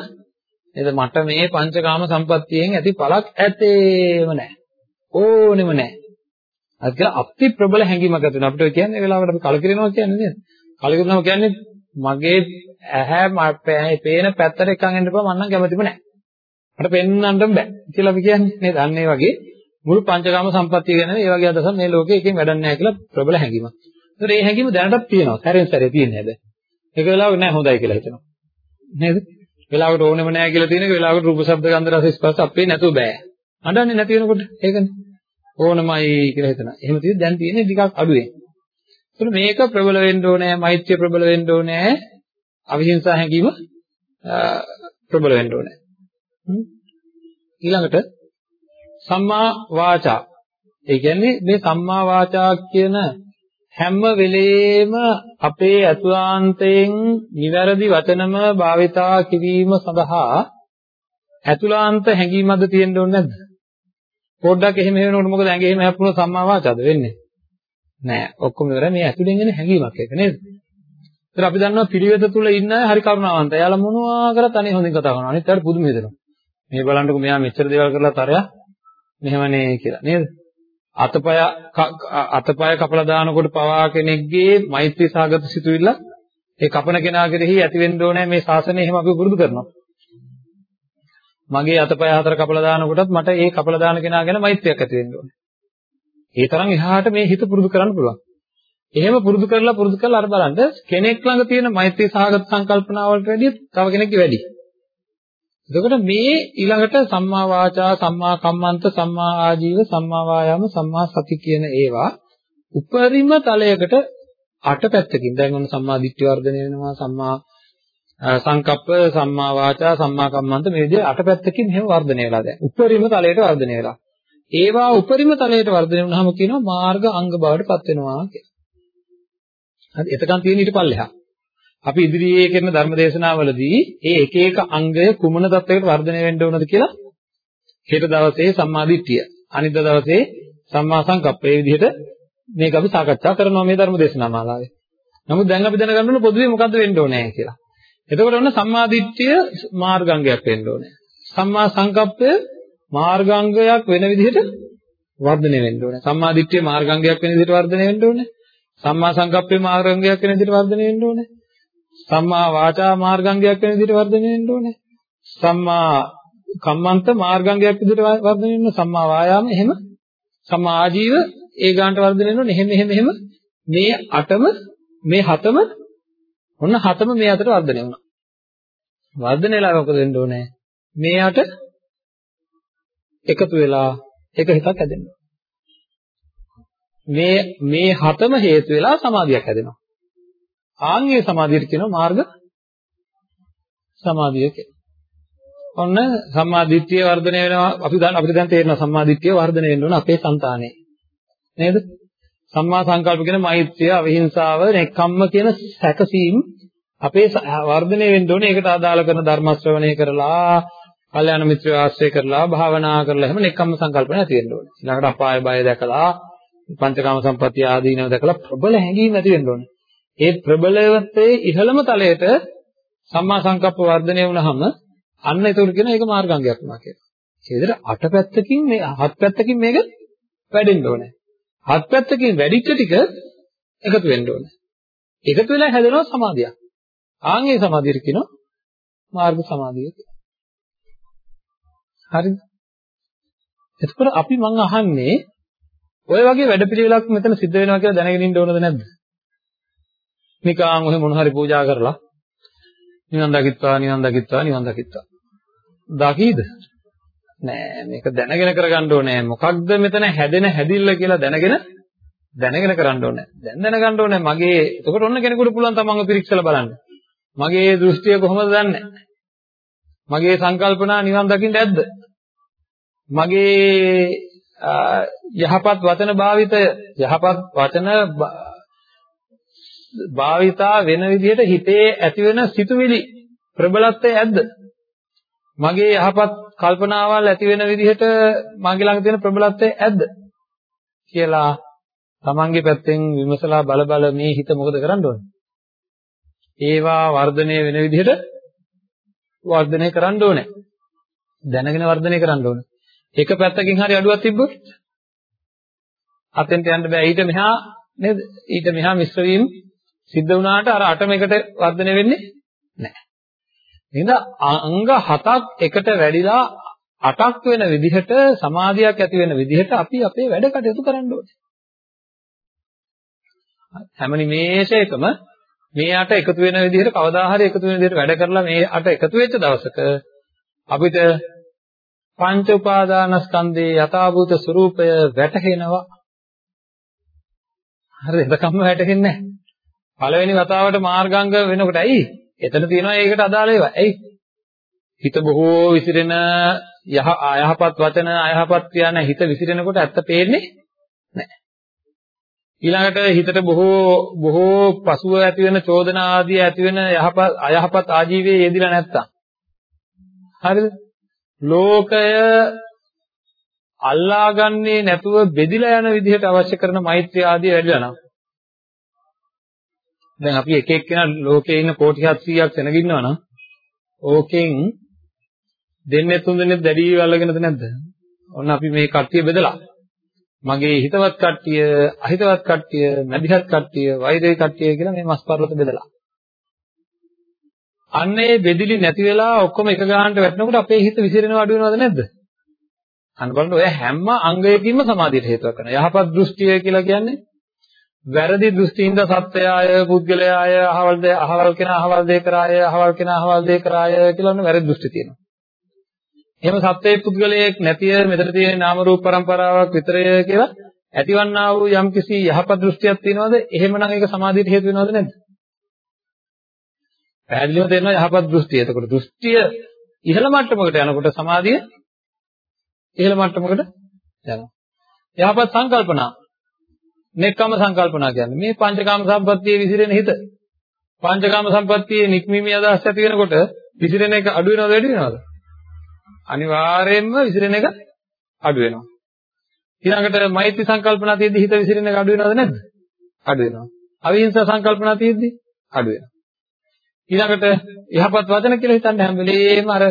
නේද? මට මේ පංචකාම සම්පත්තියෙන් ඇති පළක් ඇතේම නැහැ. ඕනෙම නැහැ. අද කියලා අති ප්‍රබල හැඟීමක් ඇති වෙනවා. අපිට කියන්නේ වෙලාවට අපි කලකිරෙනවා කියන්නේ නේද? කලකිරෙනවා කියන්නේ මගේ ඇහැ පේන පැත්තට එකන් එන්න බෑ මම නම් කැමතිම නැහැ. මට පෙන්වන්නම බෑ කියලා අපි කියන්නේ නේද? අන්න ඒ වගේ මුළු පංචකාම සම්පත්තිය ගැන ඒ වගේ අදහසක් මේ ලෝකේ එකකින් වැඩක් නැහැ කියලා ප්‍රබල හැඟීමක්. ඒතර ඒ හැඟීම දැනටත් තියෙනවා. සැරෙන් සැරේ තියෙන්නේ හැබැයි. ඒක වෙලාවක නෑ හොඳයි කියලා හිතනවා. නේද? වෙලාවකට ඕනෙම නෑ කියලා තියෙනක වෙලාවකට රූප ශබ්ද ගන්ධ රස ස්පර්ශ අපේ නැතුව බෑ. අඬන්නේ නැති වෙනකොට ඒකනේ. ඕනමයි කියලා හිතනවා. එහෙම තියෙද්දි දැන් තියෙන්නේ ටිකක් අඩුවෙන්. ඒතර මේක ප්‍රබල වෙන්න ඕනේ, මෛත්‍රිය ප්‍රබල වෙන්න ඕනේ, අවිහිංසා හැඟීම ප්‍රබල වෙන්න ඕනේ. ඊළඟට සම්මා වාචා. ඒ කියන්නේ මේ සම්මා වාචා කියන හැම වෙලේම අපේ අතුලාන්තයෙන් නිවැරදි වචනම භාවිතා කිරීම සඳහා අතුලාන්ත හැඟීමක්ද තියෙන්න ඕනේ නැද්ද? පොඩ්ඩක් එහෙම වෙනකොට මොකද ඇඟේ එහෙම හැප්පුණොත් සම්මා වාචාද වෙන්නේ? නෑ. ඔක්කොම ඉවරයි මේ ඇතුලෙන් එන හැඟීමක් එක නේද? ඒත් අපි දන්නවා පිළිවෙත තුල ඉන්න අය හරි කරුණාවන්තයි. එයාලා මොනවා කරත් අනේ හොඳින් කතා කරනවා. අනිත් අයට පුදුම හිතෙනවා. මේ බලන්නකො මෙයා මෙච්චර දේවල් කරලා තරයා මෙහෙමනේ කියලා නේද? අතපය අතපය කපලා දානකොට පවා කෙනෙක්ගේ මෛත්‍රී සාගත සිතුවිල්ල ඒ කපන කෙනා කෙරෙහි ඇති වෙන්න ඕනේ මේ ශාසනය එහෙම අපි පුරුදු කරනවා. මගේ අතපය හතර කපලා දානකොටත් මට ඒ කපලා දාන කෙනා ගැන මෛත්‍රියක් ඇති වෙන්න ඕනේ. ඒ තරම් එහාට මේ හිත පුරුදු කරන්න පුළුවන්. එහෙම පුරුදු කරලා පුරුදු කරලා අර බලන්න කෙනෙක් ළඟ තියෙන මෛත්‍රී සහගත සංකල්පනාවලට වැඩිය තව කෙනෙක්ගේ වැඩි. එතකොට මේ ඊළඟට සම්මා වාචා, සම්මා කම්මන්ත, සම්මා ආජීව, සම්මා වායාම, සම්මා සති කියන ඒවා උපරිම තලයකට අට පැත්තකින් දැන් ඔන්න සම්මා දිට්ඨිය වර්ධනය වෙනවා, සම්මා සංකප්ප, සම්මා වාචා, සම්මා කම්මන්ත මේ විදිහට අට පැත්තකින් එහෙම වර්ධනය වෙලා දැන්. උපරිම තලයට වර්ධනය වෙලා. ඒවා උපරිම තලයට වර්ධනය වුණාම කියනවා මාර්ග අංග බවට පත් වෙනවා කියලා. හරි එතකන් තියෙන ඊට පල්ලෙහා. අපි ඉදිරියේ කරන ධර්ම දේශනාවලදී ඒ එක එක අංගය කුමන தත්වයකට වර්ධනය වෙන්න ඕනද කියලා හෙට දවසේ සම්මාදිට්ඨිය අනිත් දවසේ සම්මා සංකප්ප මේ විදිහට මේක අපි සාකච්ඡා කරනවා මේ ධර්ම දේශනා මාලාවේ. නමුත් දැන් අපි දැනගන්න ඕන පොදුවේ මොකද්ද වෙන්න ඕනේ කියලා. එතකොට ඔන්න සම්මාදිට්ඨිය මාර්ගාංගයක් වෙන්න ඕනේ. සම්මා සංකප්පය මාර්ගාංගයක් වෙන විදිහට වර්ධනය වෙන්න ඕනේ. සම්මාදිට්ඨිය මාර්ගාංගයක් වෙන විදිහට වර්ධනය වෙන්න ඕනේ. සම්මා සංකප්පේ මාර්ගාංගයක් වෙන විදිහට වර්ධනය වෙන්න ඕනේ. සම්මා වාචා මාර්ගාංගයක් වෙන විදිහට වර්ධනය වෙන්න ඕනේ. සම්මා කම්මන්ත මාර්ගාංගයක් විදිහට වර්ධනය වෙන්න සම්මා වායාම එහෙම සම්මා ආජීව ඒ ගානට වර්ධනය වෙන්න ඕනේ. එහෙම එහෙම එහෙම මේ අටම මේ හතම ඔන්න හතම මේ අතර වර්ධනය වුණා. වර්ධනය වෙලා මොකද වෙන්න ඕනේ? මේ අට එකතු වෙලා එක හිතක් හැදෙනවා. මේ මේ හතම හේතු වෙලා සමාධියක් හැදෙනවා. ආන්ගේ සමාධියට කියනවා මාර්ග සමාධිය කියලා. ඔන්න සම්මාදිට්ඨිය වර්ධනය වෙනවා අපි දැන් අපිට දැන් තේරෙනවා සම්මාදිට්ඨිය වර්ධනය වෙන්න ඕන අපේ సంతානේ. නේද? සම්මා සංකල්ප කියන මෛත්‍රිය, අවිහිංසාව, නෙක්ඛම්ම කියන සැකසීම් අපේ වර්ධනය වෙන්න ඕනේ. ඒකට අදාළ කරන ධර්ම ශ්‍රවණය කරලා, කල්යාණ මිත්‍රය ආශ්‍රය කරලා, භාවනා කරලා එහෙම නෙක්ඛම්ම සංකල්පන ඇති වෙන්න ඕනේ. ඊළඟට අපාය බය දැකලා, පංචකාම සම්පත්තිය ආදීනව දැකලා ප්‍රබල හැඟීම් ඇති වෙන්න ඕනේ. ඒ ප්‍රබලවත්තේ ඉහළම තලයට සම්මා සංකප්ප වර්ධනය වුණාම අන්න ඒකට කියන ඒක මාර්ගාංගයක් වුණා කියලා. ඒ විදිහට අට පැත්තකින් මේ හත් පැත්තකින් මේක වැඩෙන්න ඕනේ. හත් පැත්තකින් වැඩිච්ච ටික එකතු වෙන්න ඕනේ. එකතු වෙලා හැදෙනවා සමාධියක්. ආන්ගේ සමාධියට කියනවා මාර්ග සමාධිය කියලා. හරිද? එතකොට අපි මං අහන්නේ ඔය වගේ වැඩපිළිවෙලක් මෙතන සිද්ධ වෙනවා කියලා දැනගෙන ඉන්න ඕනද නැද්ද? නිකාන් ඔහෙ මොන හරි පූජා කරලා නිවන් දකිත්වා නිවන් දකිත්වා නිවන් දකිත්වා. දකීද? නෑ මේක දැනගෙන කරගන්න ඕනේ. මොකක්ද මෙතන හැදෙන හැදිල්ල කියලා දැනගෙන දැනගෙන කරන්න ඕනේ. දැන් දැනගන්න ඕනේ මගේ එතකොට ඔන්න කෙනෙකුට පුළුවන් තමන්ව පිරික්සලා බලන්න. මගේ දෘෂ්ටිය කොහොමද දන්නේ? මගේ සංකල්පනා නිවන් දකින්න ඇද්ද? මගේ යහපත් වචන භාවිතය යහපත් වචන භාවිතා වෙන විදිහට හිතේ ඇති වෙන සිතුවිලි ප්‍රබලත්වය ඇද්ද? මගේ යහපත් කල්පනාවල් ඇති වෙන විදිහට මගේ ළඟ තියෙන ප්‍රබලත්වය ඇද්ද? කියලා තමන්ගේ පැත්තෙන් විමසලා බල බල මේ හිත මොකද කරන්න ඕනේ? ඒවා වර්ධනය වෙන විදිහට වර්ධනය කරන්න ඕනේ. දැනගෙන වර්ධනය කරන්න ඕනේ. එක පැත්තකින් හරි අඩුවක් තිබ්බොත් අතෙන්ට යන්න බෑ. ඊට මෙහා නේද? ඊට මෙහා මිශ්‍ර වීම සිද්ධ වුණාට අර අටම එකට වර්ධනය වෙන්නේ නැහැ. එහෙනම් අංග හතක් එකට වැඩිලා අටක් වෙන විදිහට සමාධියක් ඇති වෙන විදිහට අපි අපේ වැඩ කටයුතු කරන්න ඕනේ. හැම නිමේෂයකම මේ අට එකතු වෙන විදිහට කවදා හරි එකතු වෙන විදිහට වැඩ කරලා මේ අට එකතු වෙච්ච දවසක අපිට පංච උපාදානස්කන්ධයේ යථාභූත ස්වરૂපය වැටහෙනවා. හරිද? එතකම්ම වැටහෙන්නේ නැහැ. පළවෙනි වතාවට මාර්ගාංග වෙනකොට ඇයි? එතන තියෙනවා ඒකට අදාළ ඒවා. ඇයි? හිත බොහෝ විසිරෙන යහ අයහපත් වචන අයහපත් ක්‍රියා හිත විසිරෙනකොට ඇත්ත පේන්නේ නැහැ. ඊළඟට හිතට බොහෝ බොහෝ පසුව ඇති වෙන චෝදනා ආදී ඇති වෙන යහපත් අයහපත් ආජීවයේ යෙදිලා නැත්තම් හරිද ලෝකය අල්ලාගන්නේ නැතුව බෙදිලා යන විදිහට අවශ්‍ය කරන මෛත්‍රිය ආදී වැඩිලා නම් දැන් අපි එක එක්කෙනා ලෝකේ ඉන්න කෝටි 700ක් සෙනග ඉන්නවා නම් ඕකෙන් දෙන්නේ තුන් දෙනෙක් දැඩිව අල්ලගෙනද නැද්ද? ඔන්න අපි මේ කට්ටිය බෙදලා මගේ හිතවත් කට්ටිය, අහිතවත් කට්ටිය, මැදිහත් කට්ටිය, වෛරී කට්ටිය කියලා මේ මස් පර්වත බෙදලා. අන්නේ බෙදිලි නැති වෙලා ඔක්කොම එක ගානට වැටෙනකොට අපේ හිත විසිරෙනව අඩු වෙනවද නැද්ද? අන්න බලන්න ඔය හැම අංගයකින්ම සමාධියට හේතුවක් කරනවා. යහපත් දෘෂ්ටිය කියලා කියන්නේ වැරදි දෘෂ්ටිින්ද සත්‍යය, පුද්ගලයාය, අහවල් දේ අහවල් කෙනා අහවල් දේ කරාය, අහවල් කෙනා අහවල් දේ කරාය කියලා ඔන්න වැරදි දෘෂ්ටි තියෙනවා. එහෙම සත්‍යයේ පුද්ගලයෙක් නැතිය මෙතන තියෙන නාම රූප પરම්පරාවක් විතරය කියලා ඇතිවන්නා වූ යම්කිසි යහපත් දෘෂ්ටියක් තියෙනවද? එහෙමනම් ඒක සමාධියට හේතු වෙනවද නැද්ද? පැහැදිලිව තේරෙනවා යහපත් දෘෂ්ටිය. එතකොට දෘෂ්ටිය ඉහළ මට්ටමකට යනකොට සමාධිය ඉහළ මට්ටමකට යනවා. යහපත් සංකල්පනා. නෙක්කම සංකල්පනා කියන්නේ මේ පංචකාම සම්පත්තියේ විසිරෙන හිත. පංචකාම සම්පත්තියේ නික්මීමේ අදහස් ඇති වෙනකොට විසිරෙන එක අඩු වෙනවද වැඩි වෙනවද? අනිවාර්යයෙන්ම විසිරෙන එක අඩු වෙනවා. ඊළඟට මෛත්‍රී සංකල්පනා තියෙද්දි හිත විසිරෙන එක අඩු වෙනවද නැද්ද? අඩු වෙනවා. අවිහිංසා සංකල්පනා තියෙද්දි අඩු වෙනවා. ඊළඟට යහපත් වචන කියලා හිතන්න හැම වෙලේම අර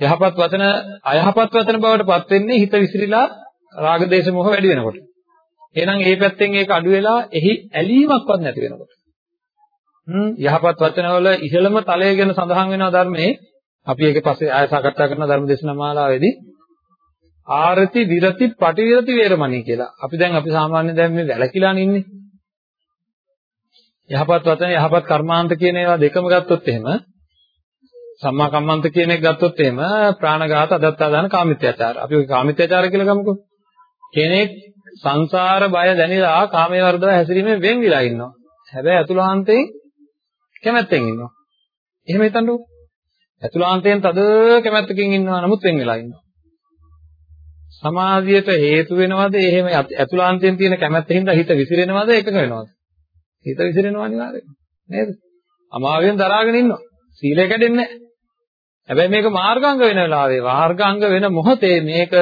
යහපත් වචන අයහපත් වචන බවට පත් වෙන්නේ හිත විසිරීලා රාග දේශ මොහ වැඩි වෙනකොට. එහෙනම් ඒ පැත්තෙන් ඒක අඩු වෙලා එහි ඇලීමක්වත් නැති වෙනකොට. හ්ම් යහපත් වචනවල ඉහළම තලය ගැන සඳහන් වෙනවා ධර්මයේ අපි ඒක පස්සේ ආය සාකච්ඡා කරන ධර්ම දේශනා මාලාවේදී ආරති විරති පටිවිරති වේරමණී කියලා. අපි දැන් අපි සාමාන්‍යයෙන් දැන් මේ වැලකිලාන ඉන්නේ. යහපත් වචන යහපත් කර්මාන්ත කියන ඒවා දෙකම ගත්තොත් එහෙම සම්මා කම්මන්ත කියන එක ගත්තොත් එහෙම ප්‍රාණඝාත අදත්තාදාන කාමිත්‍යාචාර. අපි ඔය කාමිත්‍යාචාර කියලා ගමුකෝ. කෙනෙක් සංසාර බය දැනিলা කාමයේ වර්ධව හැසිරීමෙන් වෙන් විලා ඉන්නවා. හැබැයි අතුලාන්තයෙන් කැමැත්තෙන් ඉන්නවා. එහෙම හිතන්නකෝ. ඇතුළාන්තයෙන් තද කැමැත්තකින් ඉන්නවා නමුත් වෙන් වෙලා ඉන්නවා. සමාධියට හේතු වෙනවද එහෙම ඇතුළාන්තයෙන් තියෙන කැමැත්තෙන්ද හිත විසිරෙනවද එකක වෙනවද? හිත විසිරෙනවා අනිවාර්යයෙන්. නේද? අමාවෙන් දරාගෙන ඉන්නවා. සීලය කැඩෙන්නේ නැහැ. හැබැයි මේක මාර්ගාංග වෙන වෙලාවේ මාර්ගාංග වෙන මොහොතේ මේක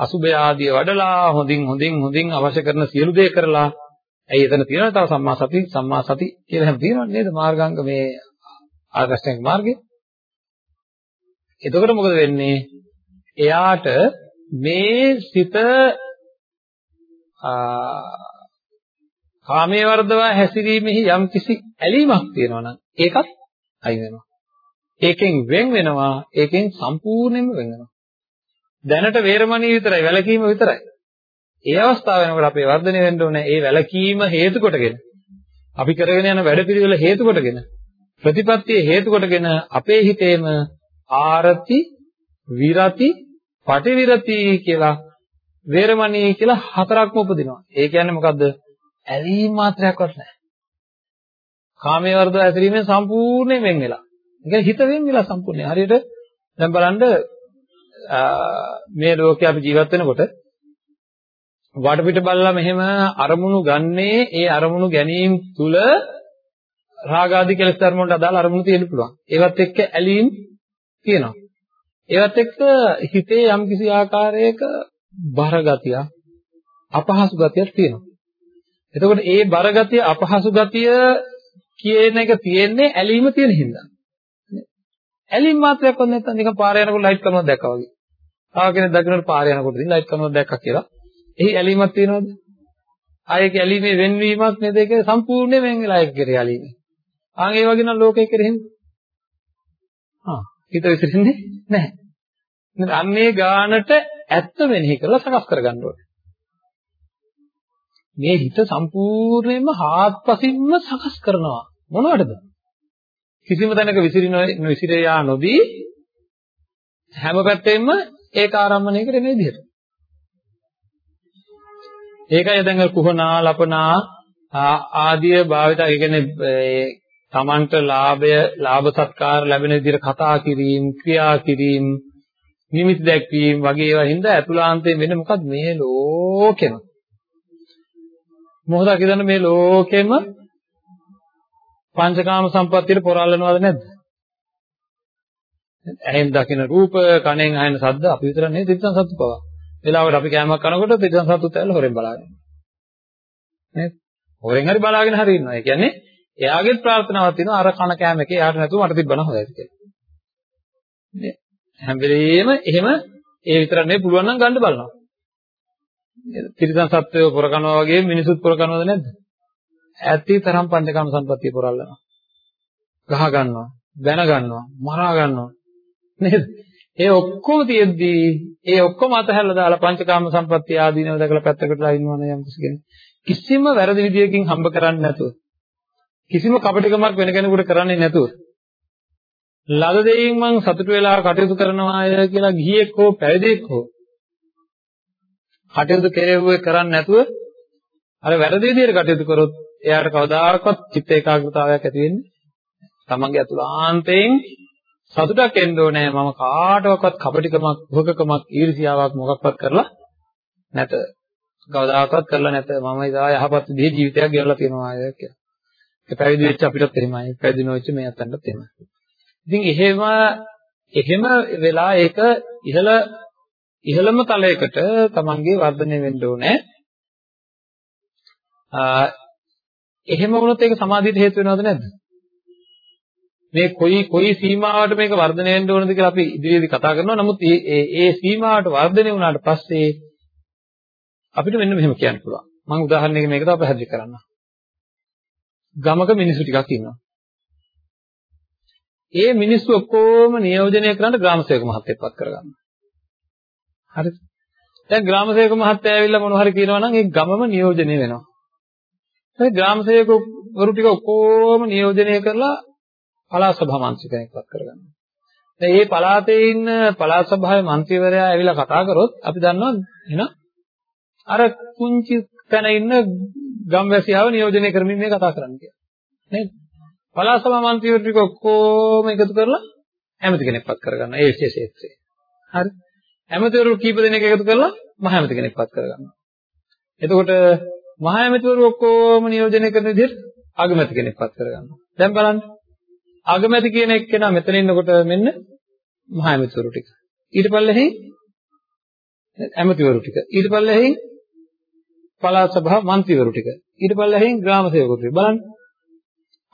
අසුභය ආදී වඩලා හොඳින් හොඳින් හොඳින් අවශ්‍ය කරන සියලු දේ කරලා ඇයි එතන තියෙනවද තව සම්මා සති සම්මා සති කියලා හැම තියෙනවද නේද මාර්ගාංග මේ ආගස්ට්‍යංග මාර්ගේ එතකොට මොකද වෙන්නේ? එයාට මේ සිත කාමයේ වර්ධව හැසිරීමෙහි යම්කිසි ඇලීමක් තියෙනවා නම් ඒකත් අයින් වෙනවා. ඒකෙන් වෙන් වෙනවා, ඒකෙන් සම්පූර්ණයෙන්ම වෙන් වෙනවා. දැනට වේරමණී විතරයි, වැලකීම විතරයි. ඒ අවස්ථාව වෙනකොට අපේ වර්ධනය වෙන්න ඕනේ. ඒ වැලකීම හේතු කොටගෙන අපි කරගෙන යන වැඩපිළිවෙල හේතු කොටගෙන ප්‍රතිපත්තිය හේතු කොටගෙන අපේ හිතේම ආරති විරති පටිවිරති කියලා වේරමණී කියලා හතරක්ම උපදිනවා. ඒ කියන්නේ මොකද්ද? ඇලීම් මාත්‍රයක්වත් නැහැ. කාමයේ වර්ධව ඇතිරීමෙන් සම්පූර්ණයෙන් වෙන් වෙලා. ඒ කියන්නේ හිත වෙන් වෙලා සම්පූර්ණයෙන්. හරියට දැන් බලන්න මේ ලෝකේ අපි ජීවත් වෙනකොට වටපිට බලලා මෙහෙම අරමුණු ගන්නේ ඒ අරමුණු ගැනීම තුල රාගාදී කෙලෙස් ධර්ම වලට අදාළ අරමුණු තියෙන්න පුළුවන්. ඒවත් එක්ක ඇලීම් තියෙනවා. ඒවත් එක්ක හිතේ යම්කිසි ආකාරයක බරගතිය අපහසු ගතියක් තියෙනවා. එතකොට ඒ බරගතිය අපහසු ගතිය කියන එක තියෙන්නේ ඇලීම තියෙන හින්දා. ඇලීම් මාත්‍රයක්වත් නැත්නම් නිකන් පාර යනකොට ලයිට් කරනවා දැක්කා වගේ. ආව කෙනෙක් දකින්නට පාර යනකොට ඉතින් ලයිට් කරනවා දැක්කා කියලා. එහි ඇලීමක් තියෙනවද? ආයේ ඇලීමේ වෙන්වීමක් නේද ඒක සම්පූර්ණයෙන් වෙන් වෙලා ඒක කෙරේ ඇලීමේ. ආන් ඒ වගේ නම් ලෝකේ කෙරෙහිම. ආ හිත විසිරෙන්නේ නැහැ. නේද? අන්නේ ගානට ඇත්ත වෙනෙහි කරලා සකස් කරගන්න ඕනේ. මේ හිත සම්පූර්ණයෙන්ම හාත්පසින්ම සකස් කරනවා. මොනවටද? කිසිම තැනක විසිරින විසිරේ යා නොදී හැම පැත්තෙම ඒක ආරම්භණයකට එන විදිහට. ඒකයි දැන් කුහනා ලපනා ආදී භාවිත ඒ කියන්නේ තමන්ට ලාභය ලාභ සත්කාර ලැබෙන විදිහට කතා කිරීම ක්‍රියා කිරීම නිමිති දැක්වීම වගේ ඒවා හින්දා ඇතුළාන්තයෙන් වෙන්නේ මොකක්ද මේ ලෝකෙම මොහොතක් ඉඳන් මේ ලෝකෙම පංචකාම සම්පත්තියට පොරාලනවද නැද්ද? ඇහෙන් දකින රූප, කනෙන් අහන ශබ්ද අපි විතර නෙවෙයි තිරිසන් සත්තු පවා. වෙලාවට අපි කෑමක් කනකොට තිරිසන් සත්තුත් ඇවිල්ලා හොරෙන් බලාගෙන. නේද? හොරෙන් හරි බලාගෙන හරි ඉන්නවා. ඒ කියන්නේ එයාගෙත් ප්‍රාර්ථනාවක් තියෙනවා අර කන කෑම එකේ එයාට නැතුව මට තිබ්බනම් හොඳයි කියලා. නේ? හැම වෙලෙම එහෙම ඒ විතරක් නෙවෙයි පුළුවන් නම් ගන්න බලනවා. තිරිසන් සත්වයෝ පොර කරනවා වගේ මිනිසුත් පොර කරනවද නැද්ද? ඇත්ති තරම් පංචකාම සම්පත්තිය පොරල්ලනවා. ගහ ගන්නවා, බැන ගන්නවා, මරා ගන්නවා. නේද? ඒ ඔක්කොම තියෙද්දී ඒ ඔක්කොම අතහැරලා දාලා පංචකාම සම්පත්තිය ආදීනව දැකලා පැත්තකටලා ඉන්නවනේ යම් කෙනෙක්. කිසිම වැරදි විදියකින් හම්බ කරන්නේ නැතුව කිසිම කපටිකමක් වෙන කෙනෙකුට කරන්නේ නැතුව ලද දෙයින් මං සතුටු වෙලා කටයුතු කරනවා කියලා ගිහියෙක් හෝ පැවිදෙක් හෝ කටයුතු කෙරෙව්වේ කරන්නේ නැතුව අර වැරදි විදිහට කටයුතු කරොත් එයාට කවදාකවත් චිත්ත ඒකාග්‍රතාවයක් ඇති වෙන්නේ තමන්ගේ අතුලාන්තයෙන් සතුටක් එන්න ඕනේ මම කාටවත් කපටිකමක් භෝගකමක් ඊර්ෂියාවක් මොකක්වත් කරලා නැත කවදාකවත් කරලා නැත මම ඉදා යහපත් විදිහේ ජීවිතයක් ගෙවලා තියෙනවා කියලා. ඒ පැවිදි වෙච්ච අපිටත් එහෙමයි පැවිදි නොවෙච්ච මේ අතන්ටත් එහෙමයි. ඉතින් එහෙම එහෙම වෙලා ඒක ඉහළ ඉහළම තලයකට තමන්ගේ වර්ධනය වෙන්න ඕනේ. එහෙම වුණොත් ඒක සමාධියට හේතු වෙනවද නැද්ද? මේ කොයි කොයි සීමාවට මේක වර්ධනය වෙන්න ඕනද කියලා අපි ඉදිරියේදී කතා කරනවා. නමුත් මේ ඒ සීමාවට වර්ධනය වුණාට පස්සේ අපිට මෙන්න මෙහෙම කියන්න පුළුවන්. මම උදාහරණයකින් මේක තව පැහැදිලි කරන්නම්. ගමක මිනිස්සු ටිකක් ඉන්නවා. ඒ මිනිස්සු ඔක්කොම නියෝජනය කරන්න ග්‍රාම සේවක මහත්තයෙක්පත් කරගන්නවා. හරිද? දැන් ග්‍රාම සේවක මහත්තයා ඇවිල්ලා මොනවා හරි කියනවා නම් ඒ ගමම නියෝජනය වෙනවා. ඒ ග්‍රාම සේවකවරු ටික ඔක්කොම නියෝජනය කරලා පළාත් සභා මන්ත්‍රී කෙනෙක්පත් කරගන්නවා. දැන් මේ පළාතේ ඉන්න පළාත් සභාවේ මන්ත්‍රීවරයා ඇවිල්ලා කතා කරොත් අපි දන්නවා එහෙනම් අර කුංචි තැන ඉන්න ගම්වැසියව නියෝජනය කරමින් මේ කතා කරන්න කියලා. නේද? පළාත් සභා මන්ත්‍රීවරු ටික ඔක්කොම එකතු කරලා ඇමති කෙනෙක්පත් කරගන්නවා ඒ විශේෂ ක්ෂේත්‍රයේ. හරි? ඇමතිවරු කීප දෙනෙක් එකතු කරලා මහ ඇමති කෙනෙක්පත් කරගන්නවා. එතකොට මහ ඇමතිවරු ඔක්කොම නියෝජනය කරන විදිහට අගමැති කෙනෙක්පත් කරගන්නවා. දැන් බලන්න. අගමැති කියන එක්කෙනා මෙතන ඉන්නකොට මෙන්න මහ ඇමතිවරු ටික. ඊට පල්ලෙහි ඇමතිවරු ටික. ඊට පල්ලෙහි පළාත් සභා මන්ත්‍රීවරු ටික. ඊට පල්ලෙහින් ග්‍රාම සේවකවරු ටික. බලන්න.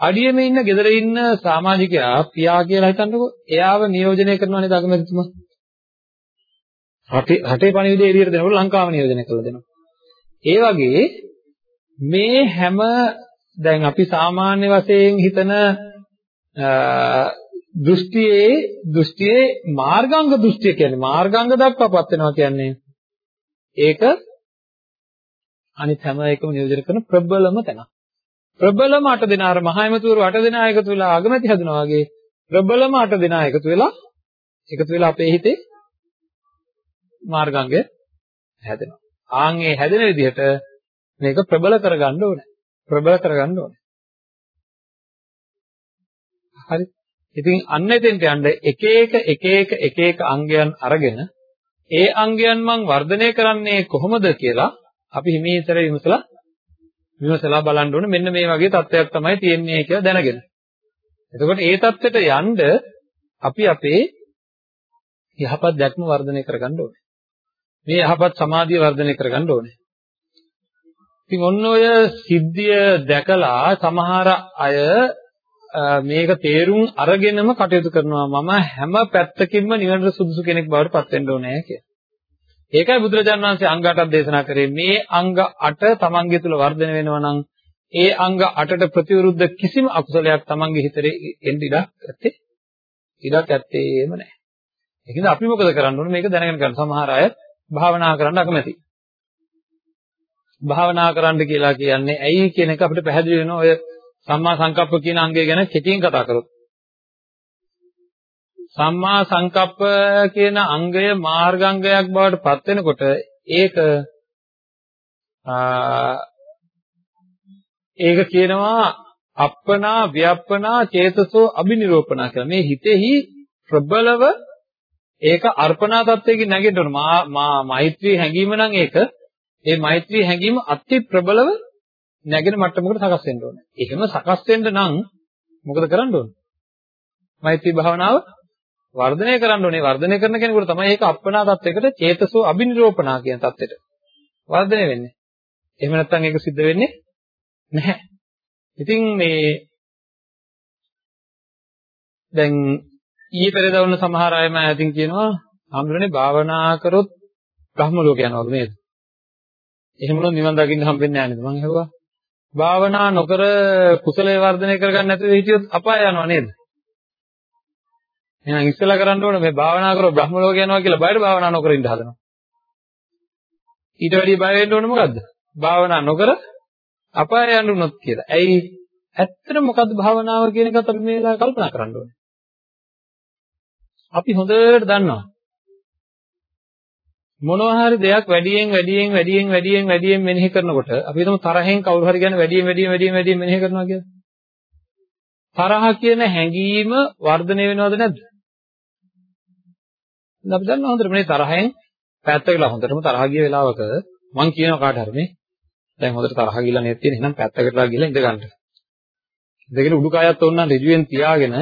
අඩියෙම ඉන්න ගෙදර ඉන්න සමාජිකයා පියා කියලා හිතන්නකෝ. එයාව නියෝජනය කරනවා නේද අගමැතිතුමා? රටේ රටේ පණිවිඩය එළියට දෙනකොට ලංකාව නියෝජනය කරලා දෙනවා. ඒ වගේ මේ හැම දැන් අපි සාමාන්‍ය වශයෙන් හිතන දෘෂ්ටියේ දෘෂ්ටියේ මාර්ගාංග දෘෂ්ටිය කියන්නේ මාර්ගාංග දක්වාපත් වෙනවා කියන්නේ ඒක අනිත් හැම එකම නියෝජනය කරන ප්‍රබලම තැන. ප්‍රබලම අට දෙනා අර මහා එමතුරු අට දෙනා එකතු වෙලා අගමැති හදනවා වගේ ප්‍රබලම අට දෙනා එකතු වෙලා එකතු වෙලා අපේ හිතේ මාර්ගාංගය හැදෙනවා. ආන් ඒ හැදෙන විදිහට මේක ප්‍රබල කරගන්න ඕනේ. ප්‍රබල කරගන්න ඕනේ. හරි. ඉතින් අන්න එතෙන්ට යන්න එක එක එක එක එක එක අංගයන් අරගෙන ඒ අංගයන් මං වර්ධනය කරන්නේ කොහොමද කියලා අපි හිමීතර විමසලා විමසලා බලන්න ඕනේ මෙන්න මේ වගේ තත්ත්වයක් තමයි තියෙන්නේ කියලා දැනගෙන. එතකොට ඒ தත්ත්වයට යන්න අපි අපේ යහපත් දැක්ම වර්ධනය කරගන්න ඕනේ. මේ යහපත් සමාධිය වර්ධනය කරගන්න ඕනේ. ඉතින් ඔන්න ඔය සිද්ධිය දැකලා සමහර අය මේක තේරුම් අරගෙනම කටයුතු කරනවා මම හැම පැත්තකින්ම නිවනට සුදුසු කෙනෙක් බවට පත් වෙන්න ඕනේ කියලා. ඒකයි බුදුරජාණන් වහන්සේ අංග 8ක් දේශනා කරේ මේ අංග 8 තමන්ගේ තුල වර්ධනය වෙනවා නම් ඒ අංග 8ට ප්‍රතිවිරුද්ධ කිසිම අකුසලයක් තමන්ගේ හිතේ එන්න ඉඩක් ඇත්තේ ඉඩක් ඇත්තේම නැහැ. ඒකද අපි මොකද කරන්න ඕනේ මේක දැනගෙන ගන්න. සමහර අය භාවනා කරන්න අකමැති. භාවනා කරන්න කියලා කියන්නේ ඇයි කියන එක අපිට පැහැදිලි වෙනවා ඔය සම්මා සංකප්ප කියන අංගය ගැන කෙටියෙන් කතා කරොත්. සම්මා සංකප්ප කියන අංගය මාර්ගාංගයක් බවට පත් වෙනකොට ඒක ඒක කියනවා අප්පනා ව්‍යප්පනා චේතසෝ අබිනිරෝපණා කියලා. මේ හිතෙහි ප්‍රබලව ඒක අර්පණා තත්වයකින් නැගෙන්න ඕන. මා මා මෛත්‍රී හැඟීම නම් ඒක ඒ මෛත්‍රී හැඟීම අති ප්‍රබලව නැගෙන මට්ටමකට සකස් වෙන්න ඕනේ. එහෙම සකස් වෙන්න නම් මොකද කරන්න ඕනේ? මෛත්‍රී භාවනාව වර්ධනය කරන්න ඕනේ. වර්ධනය කරන කෙනෙකුට තමයි ඒක අප්පනා තත්වයකට චේතසෝ අබිනිරෝපණා කියන තත්වෙට වර්ධනය වෙන්නේ. එහෙම නැත්නම් ඒක සිද්ධ වෙන්නේ නැහැ. ඉතින් මේ දැන් ඊයේ පෙරේදා වුණ සමහර අය මම ඇතින් කියනවා හම්බුනේ භාවනා කරොත් බ්‍රහ්ම ලෝක යනවලු නේද? එහෙම වුණොත් නිවන් දකින්න හම්බෙන්නේ නැහැ නේද? මං අහුවා. භාවනා නොකර කුසලයේ වර්ධනය කරගන්න නැතුව හිටියොත් අපාය යනවා නේද? එහෙනම් ඉස්සෙල්ලා කරන්න ඕනේ මේ භාවනා කරව බ්‍රහ්ම ලෝක යනවා කියලා බයර භාවනා නොකර ඉන්න හදනවා. ඊට වැඩිය බය වෙන්න ඕනේ මොකද්ද? භාවනා නොකර අපාය යන්න උනොත් කියලා. ඇයි? ඇත්තට මොකද්ද භාවනාව කියන එකත් අපි මේ වෙලාවේ කල්පනා කරන්න ඕනේ. අපි හොඳට දන්නවා. මොනවා හරි දෙයක් වැඩියෙන් වැඩියෙන් වැඩියෙන් වැඩියෙන් වැඩියෙන් මෙනෙහි කරනකොට අපි හිතමු තරහෙන් කවුරු හරි ගැන වැඩියෙන් වැඩියෙන් වැඩියෙන් වැඩියෙන් මෙනෙහි කරනවා කියලා. තරහ කියන හැඟීම වර්ධනය වෙනවද නැද්ද? අපි දන්නවා හොඳට මේ තරහෙන් පැත්තකලා හොඳටම තරහ ගිය වෙලාවක මං කියනවා කාට හරි මේ දැන් හොඳට තරහ ගිහලා නේද තියෙන එහෙනම් පැත්තකටලා ගිහලා ඉඳ ගන්න. ඉඳගෙන උඩුකයත් ඕනනම් ඍජුවෙන් තියාගෙන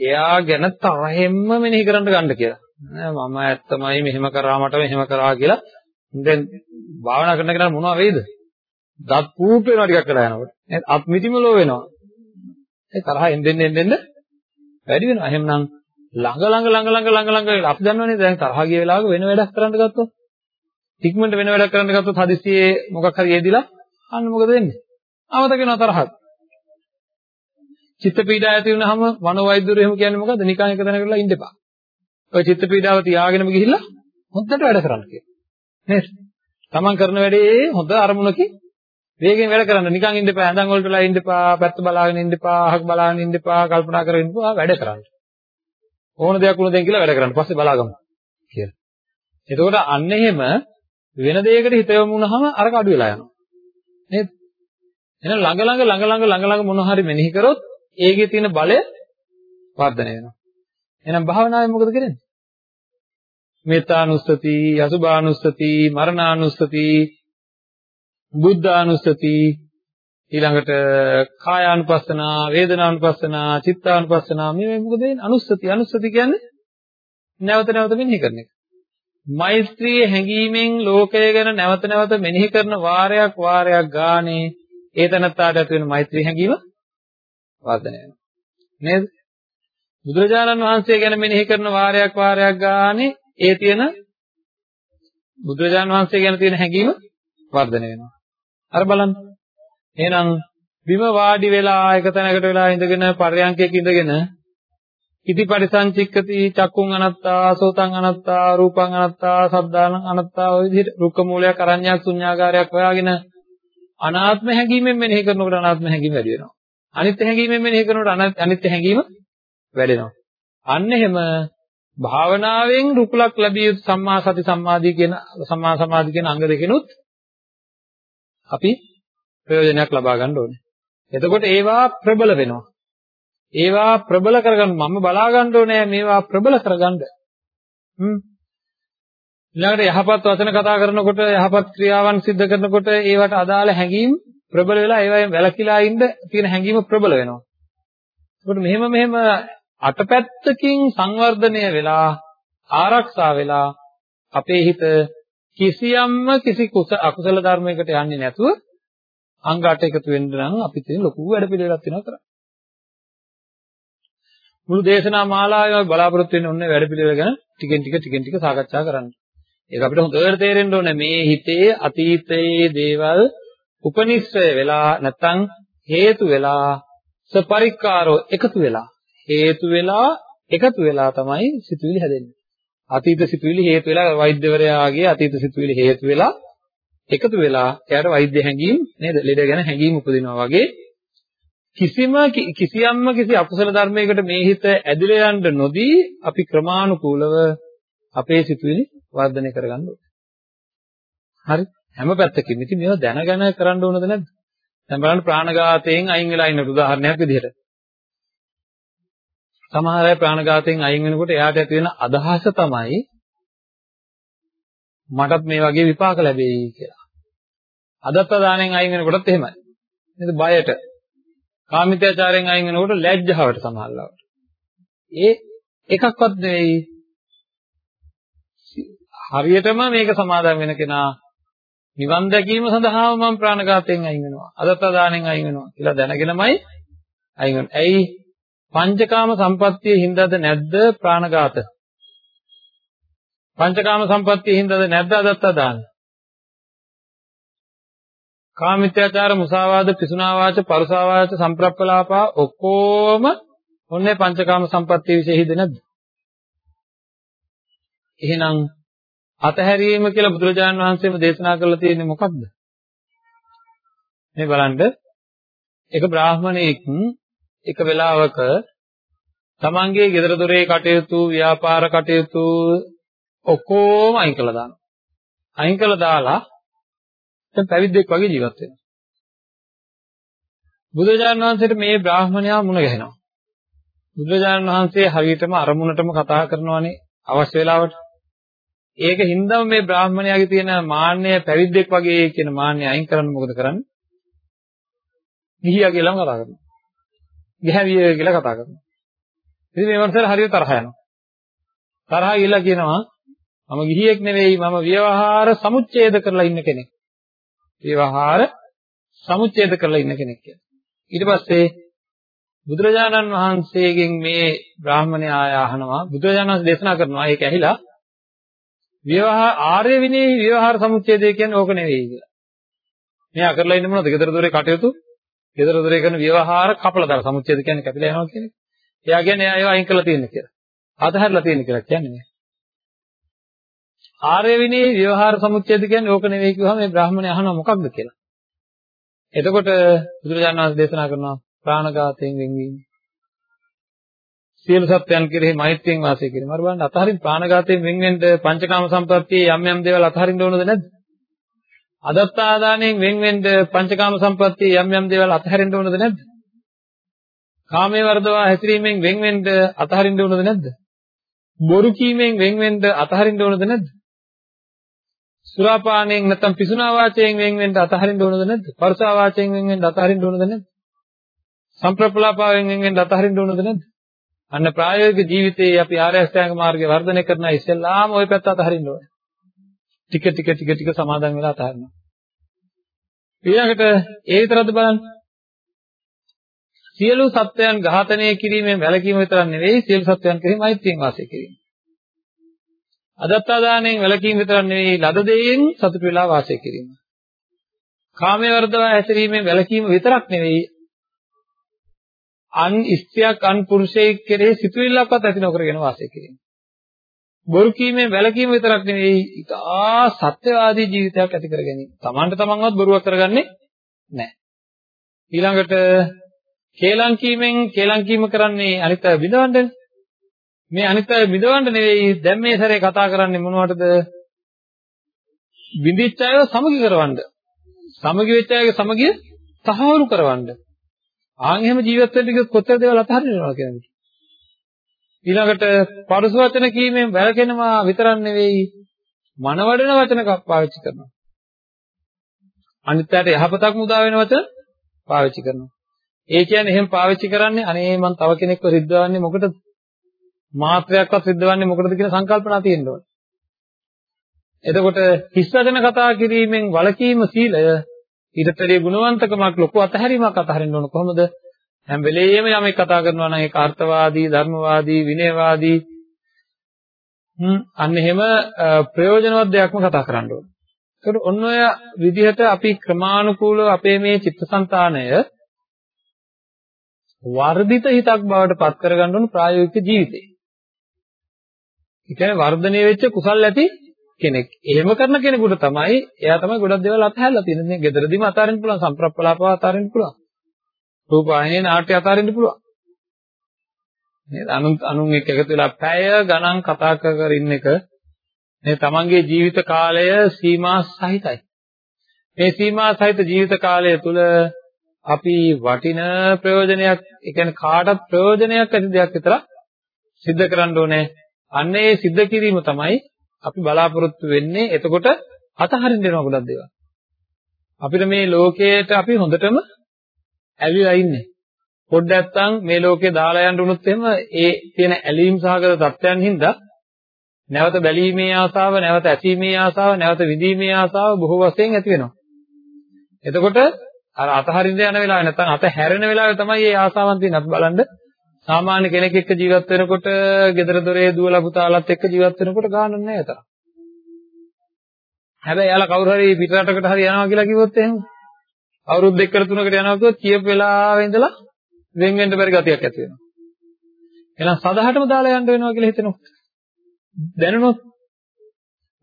එයා ගැන තරහෙන්ම මෙනෙහි කරන්න ගන්න කියලා. නෑ මම ඇත්තමයි මෙහෙම කරා මට මෙහෙම කරා කියලා දැන් භාවනා කරන කෙනා මොනවා වෙයිද? දත් පූප් වෙනවා ටිකක් කරලා යනකොට. නේද? අත් මිදිම ලෝ වෙනවා. ඒ තරහ එන්නෙන් එන්නෙන් වැඩි වෙනවා. එහෙමනම් ළඟ ළඟ ළඟ ළඟ ළඟ ළඟ වෙලා අපි දන්නවනේ දැන් තරහ ගිය වෙලාවක වෙන වැඩක් කරන්න ගත්තොත් ඉක්මනට වෙන වැඩක් කරන්න ගත්තොත් හදිස්සියේ මොකක් හරි එදිලා අන්න මොකද වෙන්නේ? අමතක වෙනවා තරහත්. චිත්ත පීඩා ඇති වුනහම මනෝවෛද්‍යවරු එහෙම කියන්නේ මොකද්ද? නිකන් එක තැනකට ඉන්න එපා. ඔය චිත්ත පීඩාව තියාගෙනම ගිහිල්ලා හොඳට වැඩ කරන්න කියලා. නේද? තමන් කරන වැඩේ හොඳ අරමුණකින් වේගෙන් වැඩ කරන්න. නිකන් ඉන්න එපා, ඇඳන් වලට වෙලා ඉන්න එපා, පැත්ත බලාගෙන ඉන්න එපා, අහක් බලාගෙන ඉන්න එපා, කල්පනා කරගෙන ඉන්න එපා, වැඩ කරන්න. ඕන දෙයක් වුණ දෙන් කියලා වැඩ කරන්න. පස්සේ බලාගමු කියලා. එතකොට අන්න එහෙම වෙන දෙයකට හිත යොමු වුණාම අරක අඩු වෙලා යනවා. නේද? එහෙනම් ළඟ ළඟ ළඟ ළඟ ළඟ ළඟ මොන හරි මෙනෙහි කරොත් ඒකේ තියෙන බලය වර්ධනය වෙනවා. එහෙනම් භාවනාවේ මොකද කරන්නේ? මෙත්තානුස්සති, අසුභානුස්සති, මරණානුස්සති, බුද්ධානුස්සති ඊළඟට කායානුපස්සනා, වේදනානුපස්සනා, චිත්තානුපස්සනා මේ මොකද වෙන්නේ? අනුස්සති. අනුස්සති කියන්නේ නැවත නැවත මෙනෙහි කරන එක. මෛත්‍රී හැඟීමෙන් ලෝකය ගැන නැවත නැවත මෙනෙහි කරන වාරයක් වාරයක් ගානේ ඒ තනත්තාට ඇති වෙන මෛත්‍රී හැඟීම වර්ධනය වෙනවා. නේද? බුදුරජාණන් වහන්සේ ගැන මෙනෙහි කරන වාරයක් වාරයක් ගානේ ඒ තියෙන බුදුරජාණන් වහන්සේ ගැන තියෙන හැඟීම වර්ධනය වෙනවා. අර බලන්න. එහෙනම් බිම වාඩි වෙලා එක තැනකට වෙලා ඉඳගෙන පර්යංකයක ඉඳගෙන ඉති පරිසංචික්කති චක්කුං අනත්තා සෝතං අනත්තා රූපං අනත්තා සබ්දානං අනත්තා ඔය විදිහට රුක්ක මූලයක් අරඤ්ඤයක් ශුන්‍යාකාරයක් හොයාගෙන අනාත්ම හැඟීමෙන් මෙනෙහි කරනකොට අනාත්ම හැඟීම වැඩි වෙනවා. අනිත්‍ය හැඟීමෙන් මෙනෙහි කරනකොට අනිත්‍ය හැඟීම වැඩෙනවා. අන්න එහෙම භාවනාවෙන් රුකුලක් ලැබිය යුතු සම්මා සති සම්මාදී කියන සම්මා සමාධි කියන අංග දෙකෙනුත් අපි ප්‍රයෝජනයක් ලබා ගන්න ඕනේ. එතකොට ඒවා ප්‍රබල වෙනවා. ඒවා ප්‍රබල කරගන්න මම බලා ගන්න ඕනේ මේවා ප්‍රබල කරගන්න. හ්ම්. ඊළඟට යහපත් වචන කතා කරනකොට යහපත් ක්‍රියාවන් සිද්ධ කරනකොට ඒවට අදාළ හැඟීම් ප්‍රබල වෙලා ඒවායින් වැළකීලා ඉන්න තියෙන හැඟීම ප්‍රබල වෙනවා. ඒකට මෙහෙම මෙහෙම අටපැත්තකින් සංවර්ධනය වෙලා ආරක්ෂා වෙලා අපේ හිත කිසියම්ම කිසි අකුසල ධර්මයකට යන්නේ නැතුව අංග 8 එකතු වෙන්න නම් අපිට ලොකු වැඩ පිළිවෙලක් තියෙනවා කරන්න. මුළු දේශනා මාලාවේම බලාපොරොත්තු වෙන්නේ ඔන්න වැඩ පිළිවෙල ගැන ටිකෙන් ටික ටිකෙන් ටික සාකච්ඡා කරන්න. ඒක අපිට හොඳට තේරෙන්න ඕනේ මේ හිතේ අතීතයේ දේවල් උපනිශ්‍රය වෙලා නැත්නම් හේතු වෙලා සපරික්කාරෝ එකතු වෙලා හේතු වෙලා එකතු වෙලා තමයි සිතුවිලි හැදෙන්නේ. අතීත සිතුවිලි හේතු වෙලා වෛද්‍යවරයාගේ අතීත සිතුවිලි හේතු වෙලා එකතු වෙලා එයාට වෛද්‍ය හැඟීම් නේද? ලෙඩ ගැන හැඟීම් උපදිනවා වගේ කිසිම කිසියම්ම කිසි අකුසල ධර්මයකට මේ හිත ඇදිලා යන්න නොදී අපි ක්‍රමානුකූලව අපේ සිතුවිලි වර්ධනය කරගන්න ඕනේ. හරි? හැම පැත්තකින් ඉතින් මේවා දැනගෙන කරන්න ඕනද නැද්ද? දැන් බලන්න ප්‍රාණඝාතයෙන් අයින් වෙලා ඉන්න උදාහරණයක් විදිහට. සමහර අය ප්‍රාණඝාතයෙන් අයින් වෙනකොට එයාට ඇති වෙන අදහස තමයි මටත් මේ වගේ විපාක ලැබෙයි කියලා. අදත්ත දාණයෙන් අයින් වෙනකොටත් එහෙමයි. නේද බයට. කාමිත්‍යාචාරයෙන් අයින් වෙනකොට ලැජ්ජාවට සමහරවල්ලාවට. ඒ එකක්වත් නෙවෙයි. හරියටම මේක සමාදම් වෙන කෙනා නිවන් දැකීම සඳහාම මම ප්‍රාණඝාතයෙන් අයින් වෙනවා. අදත්ත දාණයෙන් අයින් වෙනවා කියලා දැනගෙනමයි අයින් වෙන්නේ. ඇයි පංචකාම සම්පත්තියේ හින්දාද නැද්ද ප්‍රාණඝාත? පංචකාම සම්පත්තියේ හින්දාද නැද්ද අදත්ත දාන? කාමිත්‍යාචාර මුසාවාද පිසුනා වාච පරුසා වාච සම්ප්‍රප්පලාපා ඔක්කොම ඔන්නේ පංචකාම සම්පත්තිය විශේෂයිද නැද්ද? එහෙනම් අතහැරීම කියලා බුදුරජාණන් වහන්සේම දේශනා කරලා තියෙන්නේ මොකක්ද? මේ බලන්න එක බ්‍රාහමණයෙක් එක වෙලාවක තමන්ගේ ගෙදර දොරේ කටයුතු ව්‍යාපාර කටයුතු ඔක්කොම අයින් කළා දානවා. අයින් කළා දාලා දැන් පැවිද්දෙක් වගේ ජීවත් වෙනවා. බුදුරජාණන් වහන්සේට මේ බ්‍රාහමණයා මුණ ගැහෙනවා. බුදුරජාණන් වහන්සේ හරියටම අරමුණටම කතා කරනවානේ අවශ්‍ය වෙලාවට. ඒක හින්දාම මේ බ්‍රාහමණයාගේ තියෙන මාන්නය පැවිද්දෙක් වගේ කියන මාන්නය අයින් කරන්න මොකද කරන්නේ? ගිහියා කියලාම කතා කරනවා. ගැහැවිය කියලා කතා කරනවා. ඉතින් මේ වන්සර හරියට තරහ යනවා. තරහ ගිහලා කියනවා මම ගිහියෙක් නෙවෙයි මම ව්‍යවහාර සමුච්ඡේද කරලා ඉන්න කෙනෙක්. ව්‍යවහාර සමුච්ඡේද කරලා ඉන්න කෙනෙක් කියලා. ඊට පස්සේ බුදුරජාණන් වහන්සේගෙන් මේ බ්‍රාහමණයා ආය අහනවා බුදුරජාණන් වහන්සේ දේශනා කරනවා ඒක ඇහිලා ව්‍යවහාර ආර්ය විනේහි ව්‍යවහාර සමුච්ඡේදය කියන්නේ ඕක නෙවෙයි කියලා. මෙයා කරලා ඉන්න මොනවද? ගෙදර දොරේ කටයුතු ගෙදර දොරේ කරන ව්‍යවහාර කපලා දාලා සමුච්ඡේද කියන්නේ කැපිලා යනවා කියන්නේ. එයා කියන්නේ එයා ඒවා අයින් කරලා තියෙන කියලා. අතහැරලා තියෙන කියලා කියන්නේ නෑ. ආර්ය විනී ව්‍යවහාර සමුච්ඡේද කියන්නේ ඕක නෙවෙයි කිව්වම මේ බ්‍රාහමණය අහනවා මොකක්ද කියලා. එතකොට බුදුරජාණන් වහන්සේ දේශනා කරනවා ප්‍රාණඝාතයෙන් වෙන්වීම. සියලු සත්‍යයන් කෙරෙහි මෛත්‍රියෙන් වාසය කිරීම. අර බලන්න අතහරින් ප්‍රාණඝාතයෙන් වෙන් වෙන්න පංචකාම සම්පත්තියේ යම් යම් දේවල් අතහරින්න ඕනද නැද්ද? අදත්තාදානයෙන් වෙන් වෙන්න පංචකාම සම්පත්තියේ යම් යම් දේවල් අතහැරෙන්න ඕනද නැද්ද? කාමයේ වර්ධවා හැසිරීමෙන් වෙන් වෙන්න අතහරින්න ඕනද නැද්ද? බොරු කීමෙන් වෙන් වෙන්න අතහරින්න ඕනද නැද්ද? සුරාපානයෙන් නැත්නම් පිසුනා වාචයෙන් වෙන් වෙන්න අතහරින්න ඕනද නැද්ද? පරසා වාචයෙන් වෙන් වෙන්න අතහරින්න ඕනද නැද්ද? සම්ප්‍රප්ලාපාවෙන් වෙන් වෙන්න අතහරින්න ඕනද නැද්ද? අන්න ප්‍රායෝගික ජීවිතයේ අපි ආර්ය අෂ්ටාංග මාර්ගය වර්ධනය කරන ඉස්සෙල්ලාම ওই පැත්ත අතහරින්න ඕනේ. ටික ටික ටික ටික සමාදන් වෙලා අතහරිනවා. ඊළඟට ඒ විතරද බලන්න. සියලු සත්වයන් ඝාතනය කිරීමෙන් වැළකීම විතරක් නෙවෙයි සියලු සත්වයන් කෙරෙහි මෛත්‍රියෙන් වාසය කිරීම. අදත්තාදානයෙන් වැළකීම විතරක් නෙවෙයි ලද දෙයින් සතුට වෙලා වාසය කිරීම. කාමයේ වර්ධව හැසිරීමෙන් වැළකීම විතරක් නෙවෙයි අන් ස්ත්‍රියක් අන් පුරුෂයෙක් කෙරෙහි සිතුවිල්ලක්වත් ඇති නොකරගෙන වාසය කිරීම. බොරු කීමෙන් වැළකීම විතරක් නෙවෙයි ඉතා සත්‍යවාදී ජීවිතයක් ඇති කර ගැනීම. Tamanට tamanවත් බොරුවක් කරගන්නේ නැහැ. ඊළඟට කේලම් කීමෙන් කේලම් කීම කරන්නේ අනිත් අය බිඳවන්නනේ. මේ අනිත් අය බිඳවන්න නෙවෙයි දැන් මේ සැරේ කතා කරන්නේ මොනවටද? බිඳිච්ච අයව සමගි කරවන්න. සමගි වෙච්ච අයගේ සමගිය තහවුරු කරවන්න. ආන් එහෙම ජීවත් වෙන්න කිව්වොත් කොතර දේවල් අතහරිනවා කියන්නේ. ඊළඟට පරුස වචන කීමෙන් වැළකෙනවා විතරක් නෙවෙයි මනවඩන වචන පාවිච්චි කරනවා. අනිත්‍යයට යහපතක් මුදා වෙන වචන පාවිච්චි කරනවා. ඒ කියන්නේ එහෙම පාවිච්චි කරන්නේ අනේ මං තව කෙනෙක්ව රිද්දවන්නේ මොකටද? මාත්‍රයක්වත් රිද්දවන්නේ මොකටද කියන සංකල්පනා තියෙන්න ඕනේ. එතකොට හිස් වචන කතා කිරීමෙන් වළකීම සීලය ඊටතරේ ගුණවන්තකමක් ලොකු අතහැරීමක් අතහරින්න ඕන කොහොමද? හැම වෙලෙම යමෙක් කතා කරනවා නම් ඒක අර්ථවාදී, ධර්මවාදී, විනයවාදී හ්ම් අන්න එහෙම ප්‍රයෝජනවත් දෙයක්ම කතා කරන්න ඕන. ඒකට ඔන්න ඔය විදිහට අපි ක්‍රමානුකූලව අපේ මේ චිත්තසංතානය වර්ධිත හිතක් බවට පත් කරගන්න ඕන ප්‍රායෝගික ජීවිතේ. ඒ කියන්නේ වර්ධනය වෙච්ච කුසල් ඇති කෙනෙක්. එහෙම කරන කෙනෙකුට තමයි එයා තමයි ගොඩක් දේවල් අතහැරලා තියෙන්නේ. මේ ගෙදරදීම අතාරින්න පුළුවන්, සම්ප්‍රප්පලාපව අතාරින්න පුළුවන්. රූපවාහිනියේ නාට්‍ය අතාරින්න පුළුවන්. නේද? අනුන් අනුන් එක්ක එකතු වෙලා පැය ගණන් කතා කර කර ඉන්න එක මේ තමන්ගේ ජීවිත කාලය සීමා සහිතයි. මේ සීමා සහිත ජීවිත කාලය තුල අපි වටින ප්‍රයෝජනයක්, ඒ කියන්නේ කාටත් ප්‍රයෝජනයක් ඇති දෙයක් විතර සිද්ධ කරන්න ඕනේ. අන්න ඒ සිද්ධ කිරීම තමයි අපි බලාපොරොත්තු වෙන්නේ. එතකොට අතහරින්න වෙනවා ගොඩක් දේවල්. අපිට මේ ලෝකයට අපි හොඳටම ඇවිලා ඉන්නේ. පොඩ්ඩක් නැත්තම් මේ ලෝකේ දාලා යන්න උනොත් එහෙම ඒ තියෙන ඇලීම් සහගත තත්ත්වයන් හින්දා නැවත බැලීමේ ආසාව, නැවත ඇසීමේ ආසාව, නැවත විඳීමේ ආසාව බොහෝ වශයෙන් ඇති වෙනවා. එතකොට අර අතහරින්න යන වෙලාවේ නැත්තම් අත හැරෙන වෙලාවේ තමයි මේ ආසාවන් තියෙන්නේ. අපි බලන්න සාමාන්‍ය කෙනෙක් එක්ක ජීවත් වෙනකොට, gedara dore දුවලා පුතාලත් එක්ක ජීවත් වෙනකොට ගානක් නැහැ තරම්. හැබැයි යාලා කවුරු හරි පිටරටකට හරි යනවා කියලා කිව්වොත් එහෙම අවුරුදු දෙකකට තුනකට යනවා කිව්වොත් කියපු වෙලාවෙ ඉඳලා වෙන් වෙන්න බැරි ගතියක් ඇති වෙනවා. එහෙනම් සදහටම දාලා යන්න වෙනවා කියලා හිතෙනවා. දැනුණොත්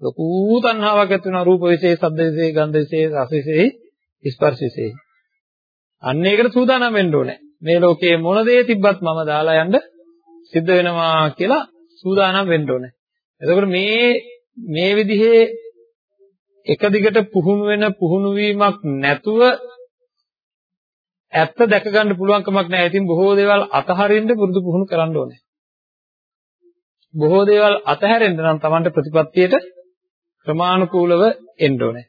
ලොකු තණ්හාවක් ඇති වෙනවා රූප විශේෂ, ශබ්ද විශේෂ, ගන්ධ විශේෂ, රස විශේෂ, ස්පර්ශ විශේෂ. අන්න ඒකට සූදානම් වෙන්න ඕනේ. මේ ලෝකයේ මොන දේ තිබ්බත් මම දාලා යන්න සිද්ධ වෙනවා කියලා සූදානම් වෙන්න ඕනේ. එතකොට මේ මේ විදිහේ එක දිගට පුහුණු වෙන පුහුණු වීමක් නැතුව ඇත්ත දැක ගන්න පුළුවන් කමක් නැහැ. ඉතින් බොහෝ දේවල් අතහරින්න පුරුදු පුහුණු කරන්න ඕනේ. බොහෝ දේවල් අතහැරෙන්න නම් Tamanට ප්‍රතිපත්තියට ක්‍රමානුකූලව එන්න ඕනේ.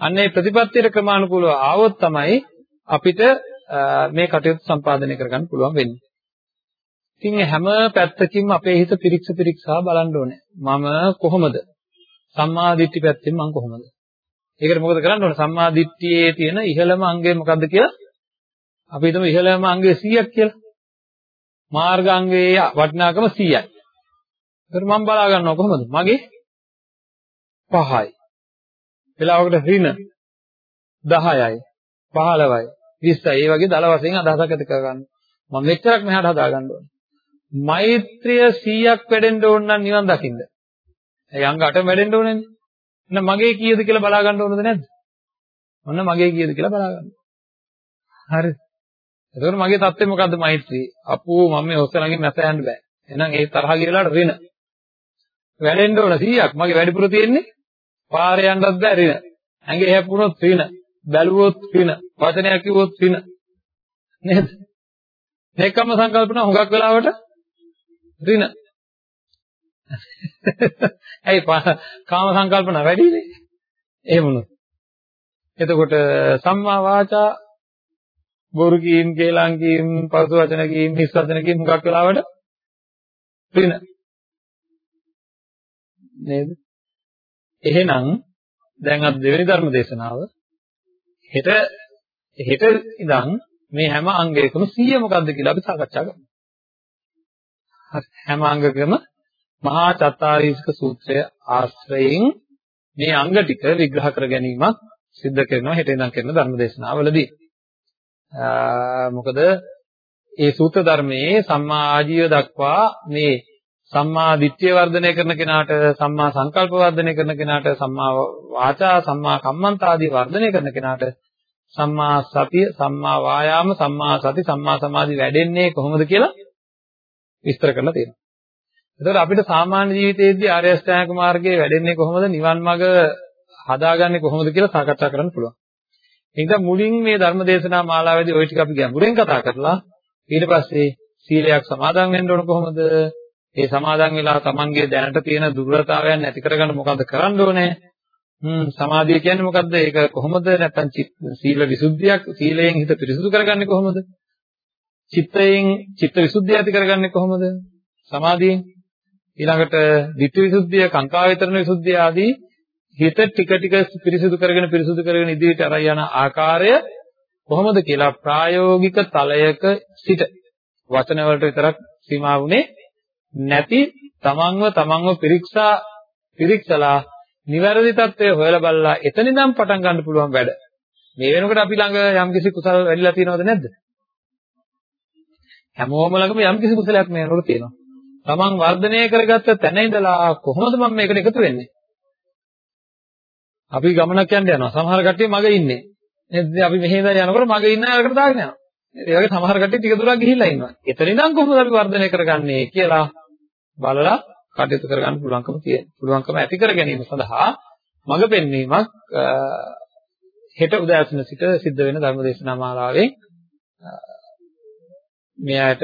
අන්න ඒ ප්‍රතිපත්තියට ක්‍රමානුකූලව ආවොත් තමයි අපිට මේ කටයුතු සම්පාදනය කරගන්න පුළුවන් වෙන්නේ. ඉතින් හැම පැත්තකින්ම අපේ හිත පිරික්ස පිරික්සා බලන්න ඕනේ. මම කොහොමද? සම්මා දිට්ඨි පැත්තෙන් මම කොහොමද? ඒකට මොකද කරන්න ඕනේ? සම්මා දිට්ඨියේ තියෙන ඉහළම අංගය මොකද්ද කියලා අපි හිතමු ඉහළම අංගය 100ක් කියලා. මාර්ගාංගයේ වටිනාකම 100යි. ඒකට මම බලා ගන්නවා කොහොමද? මගේ 5යි. වෙලාවකට ඍණ 10යි 15යි 20යි. ඒ වගේ දල වශයෙන් අදහසක් ඇති කරගන්න. මම මෙච්චරක් මෙහාට හදා ගන්න ඕනේ. මෛත්‍රිය 100ක් වැඩෙන්න ඕන නම් නිවන් දකින්න. ඒ අංග 8ම වැඩෙන්න ඕනේනේ. එහෙනම් මගේ කීයද කියලා බලා ගන්න ඕනද නැද්ද? ඔන්න මගේ කීයද කියලා බලා ගන්න. හරිද? එතකොට මගේ தත්ත්වය මොකද්ද මෛත්‍රී? අපෝ මම මේ ඔස්සලගෙන් නැස යන්න බෑ. එහෙනම් ඒ තරහ ගිරලාට රින. වැඩෙන්න ඕන 100ක්. මගේ වැඩිපුර තියෙන්නේ පාරේ යන්නත් බෑ රින. ඇඟේ හැප්පුණොත් රින. බැලුවොත් රින. වචනයක් කිව්වොත් රින. නේද? මේකම සංකල්පන හුඟක් වෙලාවට රින. ඇයි කාම සංකල්පන වැඩිනේ? එහෙම වුණොත්. එතකොට සම්මා වාචා බොරු කීම්, කේලම් කීම්, පරස වචන කීම්, හිස් වචන කීම් හුඟක් වෙලාවට රින. නේද? එහෙනම් දැන් අද දෙවෙනි ධර්ම දේශනාව හෙට හෙට ඉඳන් මේ හැම අංගයකම 100 මොකක්ද කියලා අපි සාකච්ඡා කරමු. හරි හැම අංගකම මහා චත්තාරීස්ක සූත්‍රය ආශ්‍රයෙන් මේ අංග ටික විග්‍රහ කර ගැනීමක් සිද්ධ කරනවා හෙට ඉඳන් කරන ධර්ම දේශනාවලදී. මොකද ඒ සූත්‍ර ධර්මයේ සම්මා ආජීව දක්වා මේ සම්මා දිට්ඨිය වර්ධනය කරන කෙනාට සම්මා සංකල්ප වර්ධනය කරන කෙනාට සම්මා වාචා සම්මා කම්මන්ත ආදී වර්ධනය කරන කෙනාට සම්මා සතිය සම්මා වායාම සම්මා සති සම්මා සමාධි වැඩෙන්නේ කොහොමද කියලා විස්තර කරලා තියෙනවා. එතකොට අපිට සාමාන්‍ය ජීවිතයේදී ආර්ය අෂ්ටාංගික මාර්ගයේ වැඩෙන්නේ කොහොමද නිවන් මඟ හදාගන්නේ කොහොමද කියලා සාකච්ඡා කරන්න පුළුවන්. ඒක මුලින් මේ ධර්ම දේශනා මාලාවේදී ওই ටික අපි ගැඹුරෙන් කතා කරලා ඊට පස්සේ සීලයක් සමාදන් වෙන්න ඕන කොහොමද? ඒ සමාදන් වෙලා Tamanගේ දැනට තියෙන දුර්වලතාවයන් නැති කරගන්න මොකද්ද කරන්න ඕනේ? හ්ම් සමාධිය කියන්නේ මොකද්ද? ඒක කොහොමද නැත්තම් සීල විසුද්ධියක් සීලයෙන් හිත පිරිසුදු කරගන්නේ කොහොමද? චිත්තයෙන් චිත්ත විසුද්ධිය ඇති කරගන්නේ කොහොමද? සමාධියෙන් ඊළඟට ධිට්ඨි විසුද්ධිය, කාංකා වේතරණ විසුද්ධිය ආදී හිත ටික ටික පිරිසිදු කරගෙන පිරිසිදු කරගෙන ඉදිරියට අරයි යන ආකාරය කොහොමද කියලා ප්‍රායෝගික තලයක සිට වචන වලට විතරක් සීමා වුණේ නැති තමන්ව තමන්ව පිරික්සා පිරික්සලා නිවැරදි தත්වය හොයලා බලලා එතනින්නම් පටන් ගන්න පුළුවන් වැඩ. මේ වෙනකොට අපි ළඟ යම්කිසි කුසල වැඩිලා තියෙනවද නැද්ද? හැමෝම ළඟම යම්කිසි කුසලයක් මේ වෙනකොට තියෙනවා. තමන් වර්ධනය කරගත්ත තැන ඉඳලා කොහොමද මම මේකට එකතු වෙන්නේ? අපි ගමනක් යන්න යනවා. සමහර කට්ටිය මග ඉන්නේ. නේද? අපි මෙහෙ ඉඳලා යනකොට මග ඉන්න අයකට දාගෙන යනවා. ඒ වගේ සමහර කට්ටිය ටික දුරක් ගිහිල්ලා ඉන්නවා. එතන ඉඳන් කොහොමද අපි වර්ධනය කරගන්නේ කියලා බලලා කටයුතු කරගන්න පුළුවන්කම තියෙනවා. පුළුවන්කම ඇති කර ගැනීම සඳහා මඟ පෙන්වීමක් හෙට උදෑසන සිට සිද්ධ වෙන ධර්මදේශනා මාලාවේ මේ ආයත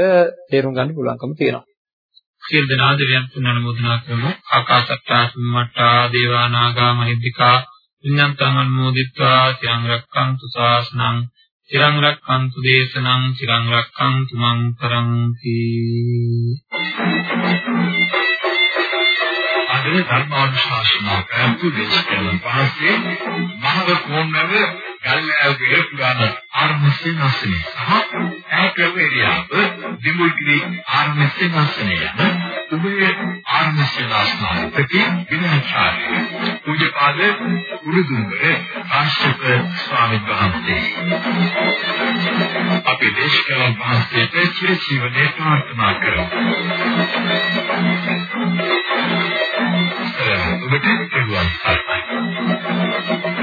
තේරුම් ගන්න පුළුවන්කම තියෙනවා. සියලු දෙනා දෙවියන් පුණ්‍යනමෝදනා කරමු. ආකාසත්තා සම්මට්ටා දේවා නාග මහිද්దికා විඤ්ඤාන්තං අනුමෝදිත්වා චිරං රක්ඛන්තු ශාසනං චිරං රක්ඛන්තු දේශනං චිරං රක්ඛන්තු මං පරන්ති. අද ධර්මානුශාසනා කරපු දේශකයන් වහන්සේ මහව කොණ්ණව ගල්නෑවගේ පුරාණ ආර්මසේ නැසනේ සහ ඈකවේරියාව දිමුල්ගිරි ආර්මසේ නැසනේ යන උභය ආර්මසේ නැස්නාපති විනයාචාර්ය පූජ්‍යපාද උරුදුම්බර ආශ්‍රිත ස්වාමීන් වහන්සේ. අපේ දේශකයන් වහන්සේට චිර ජීවනයේ ප්‍රාර්ථනා කරමු. ඔබට පිළිවන් සරණයි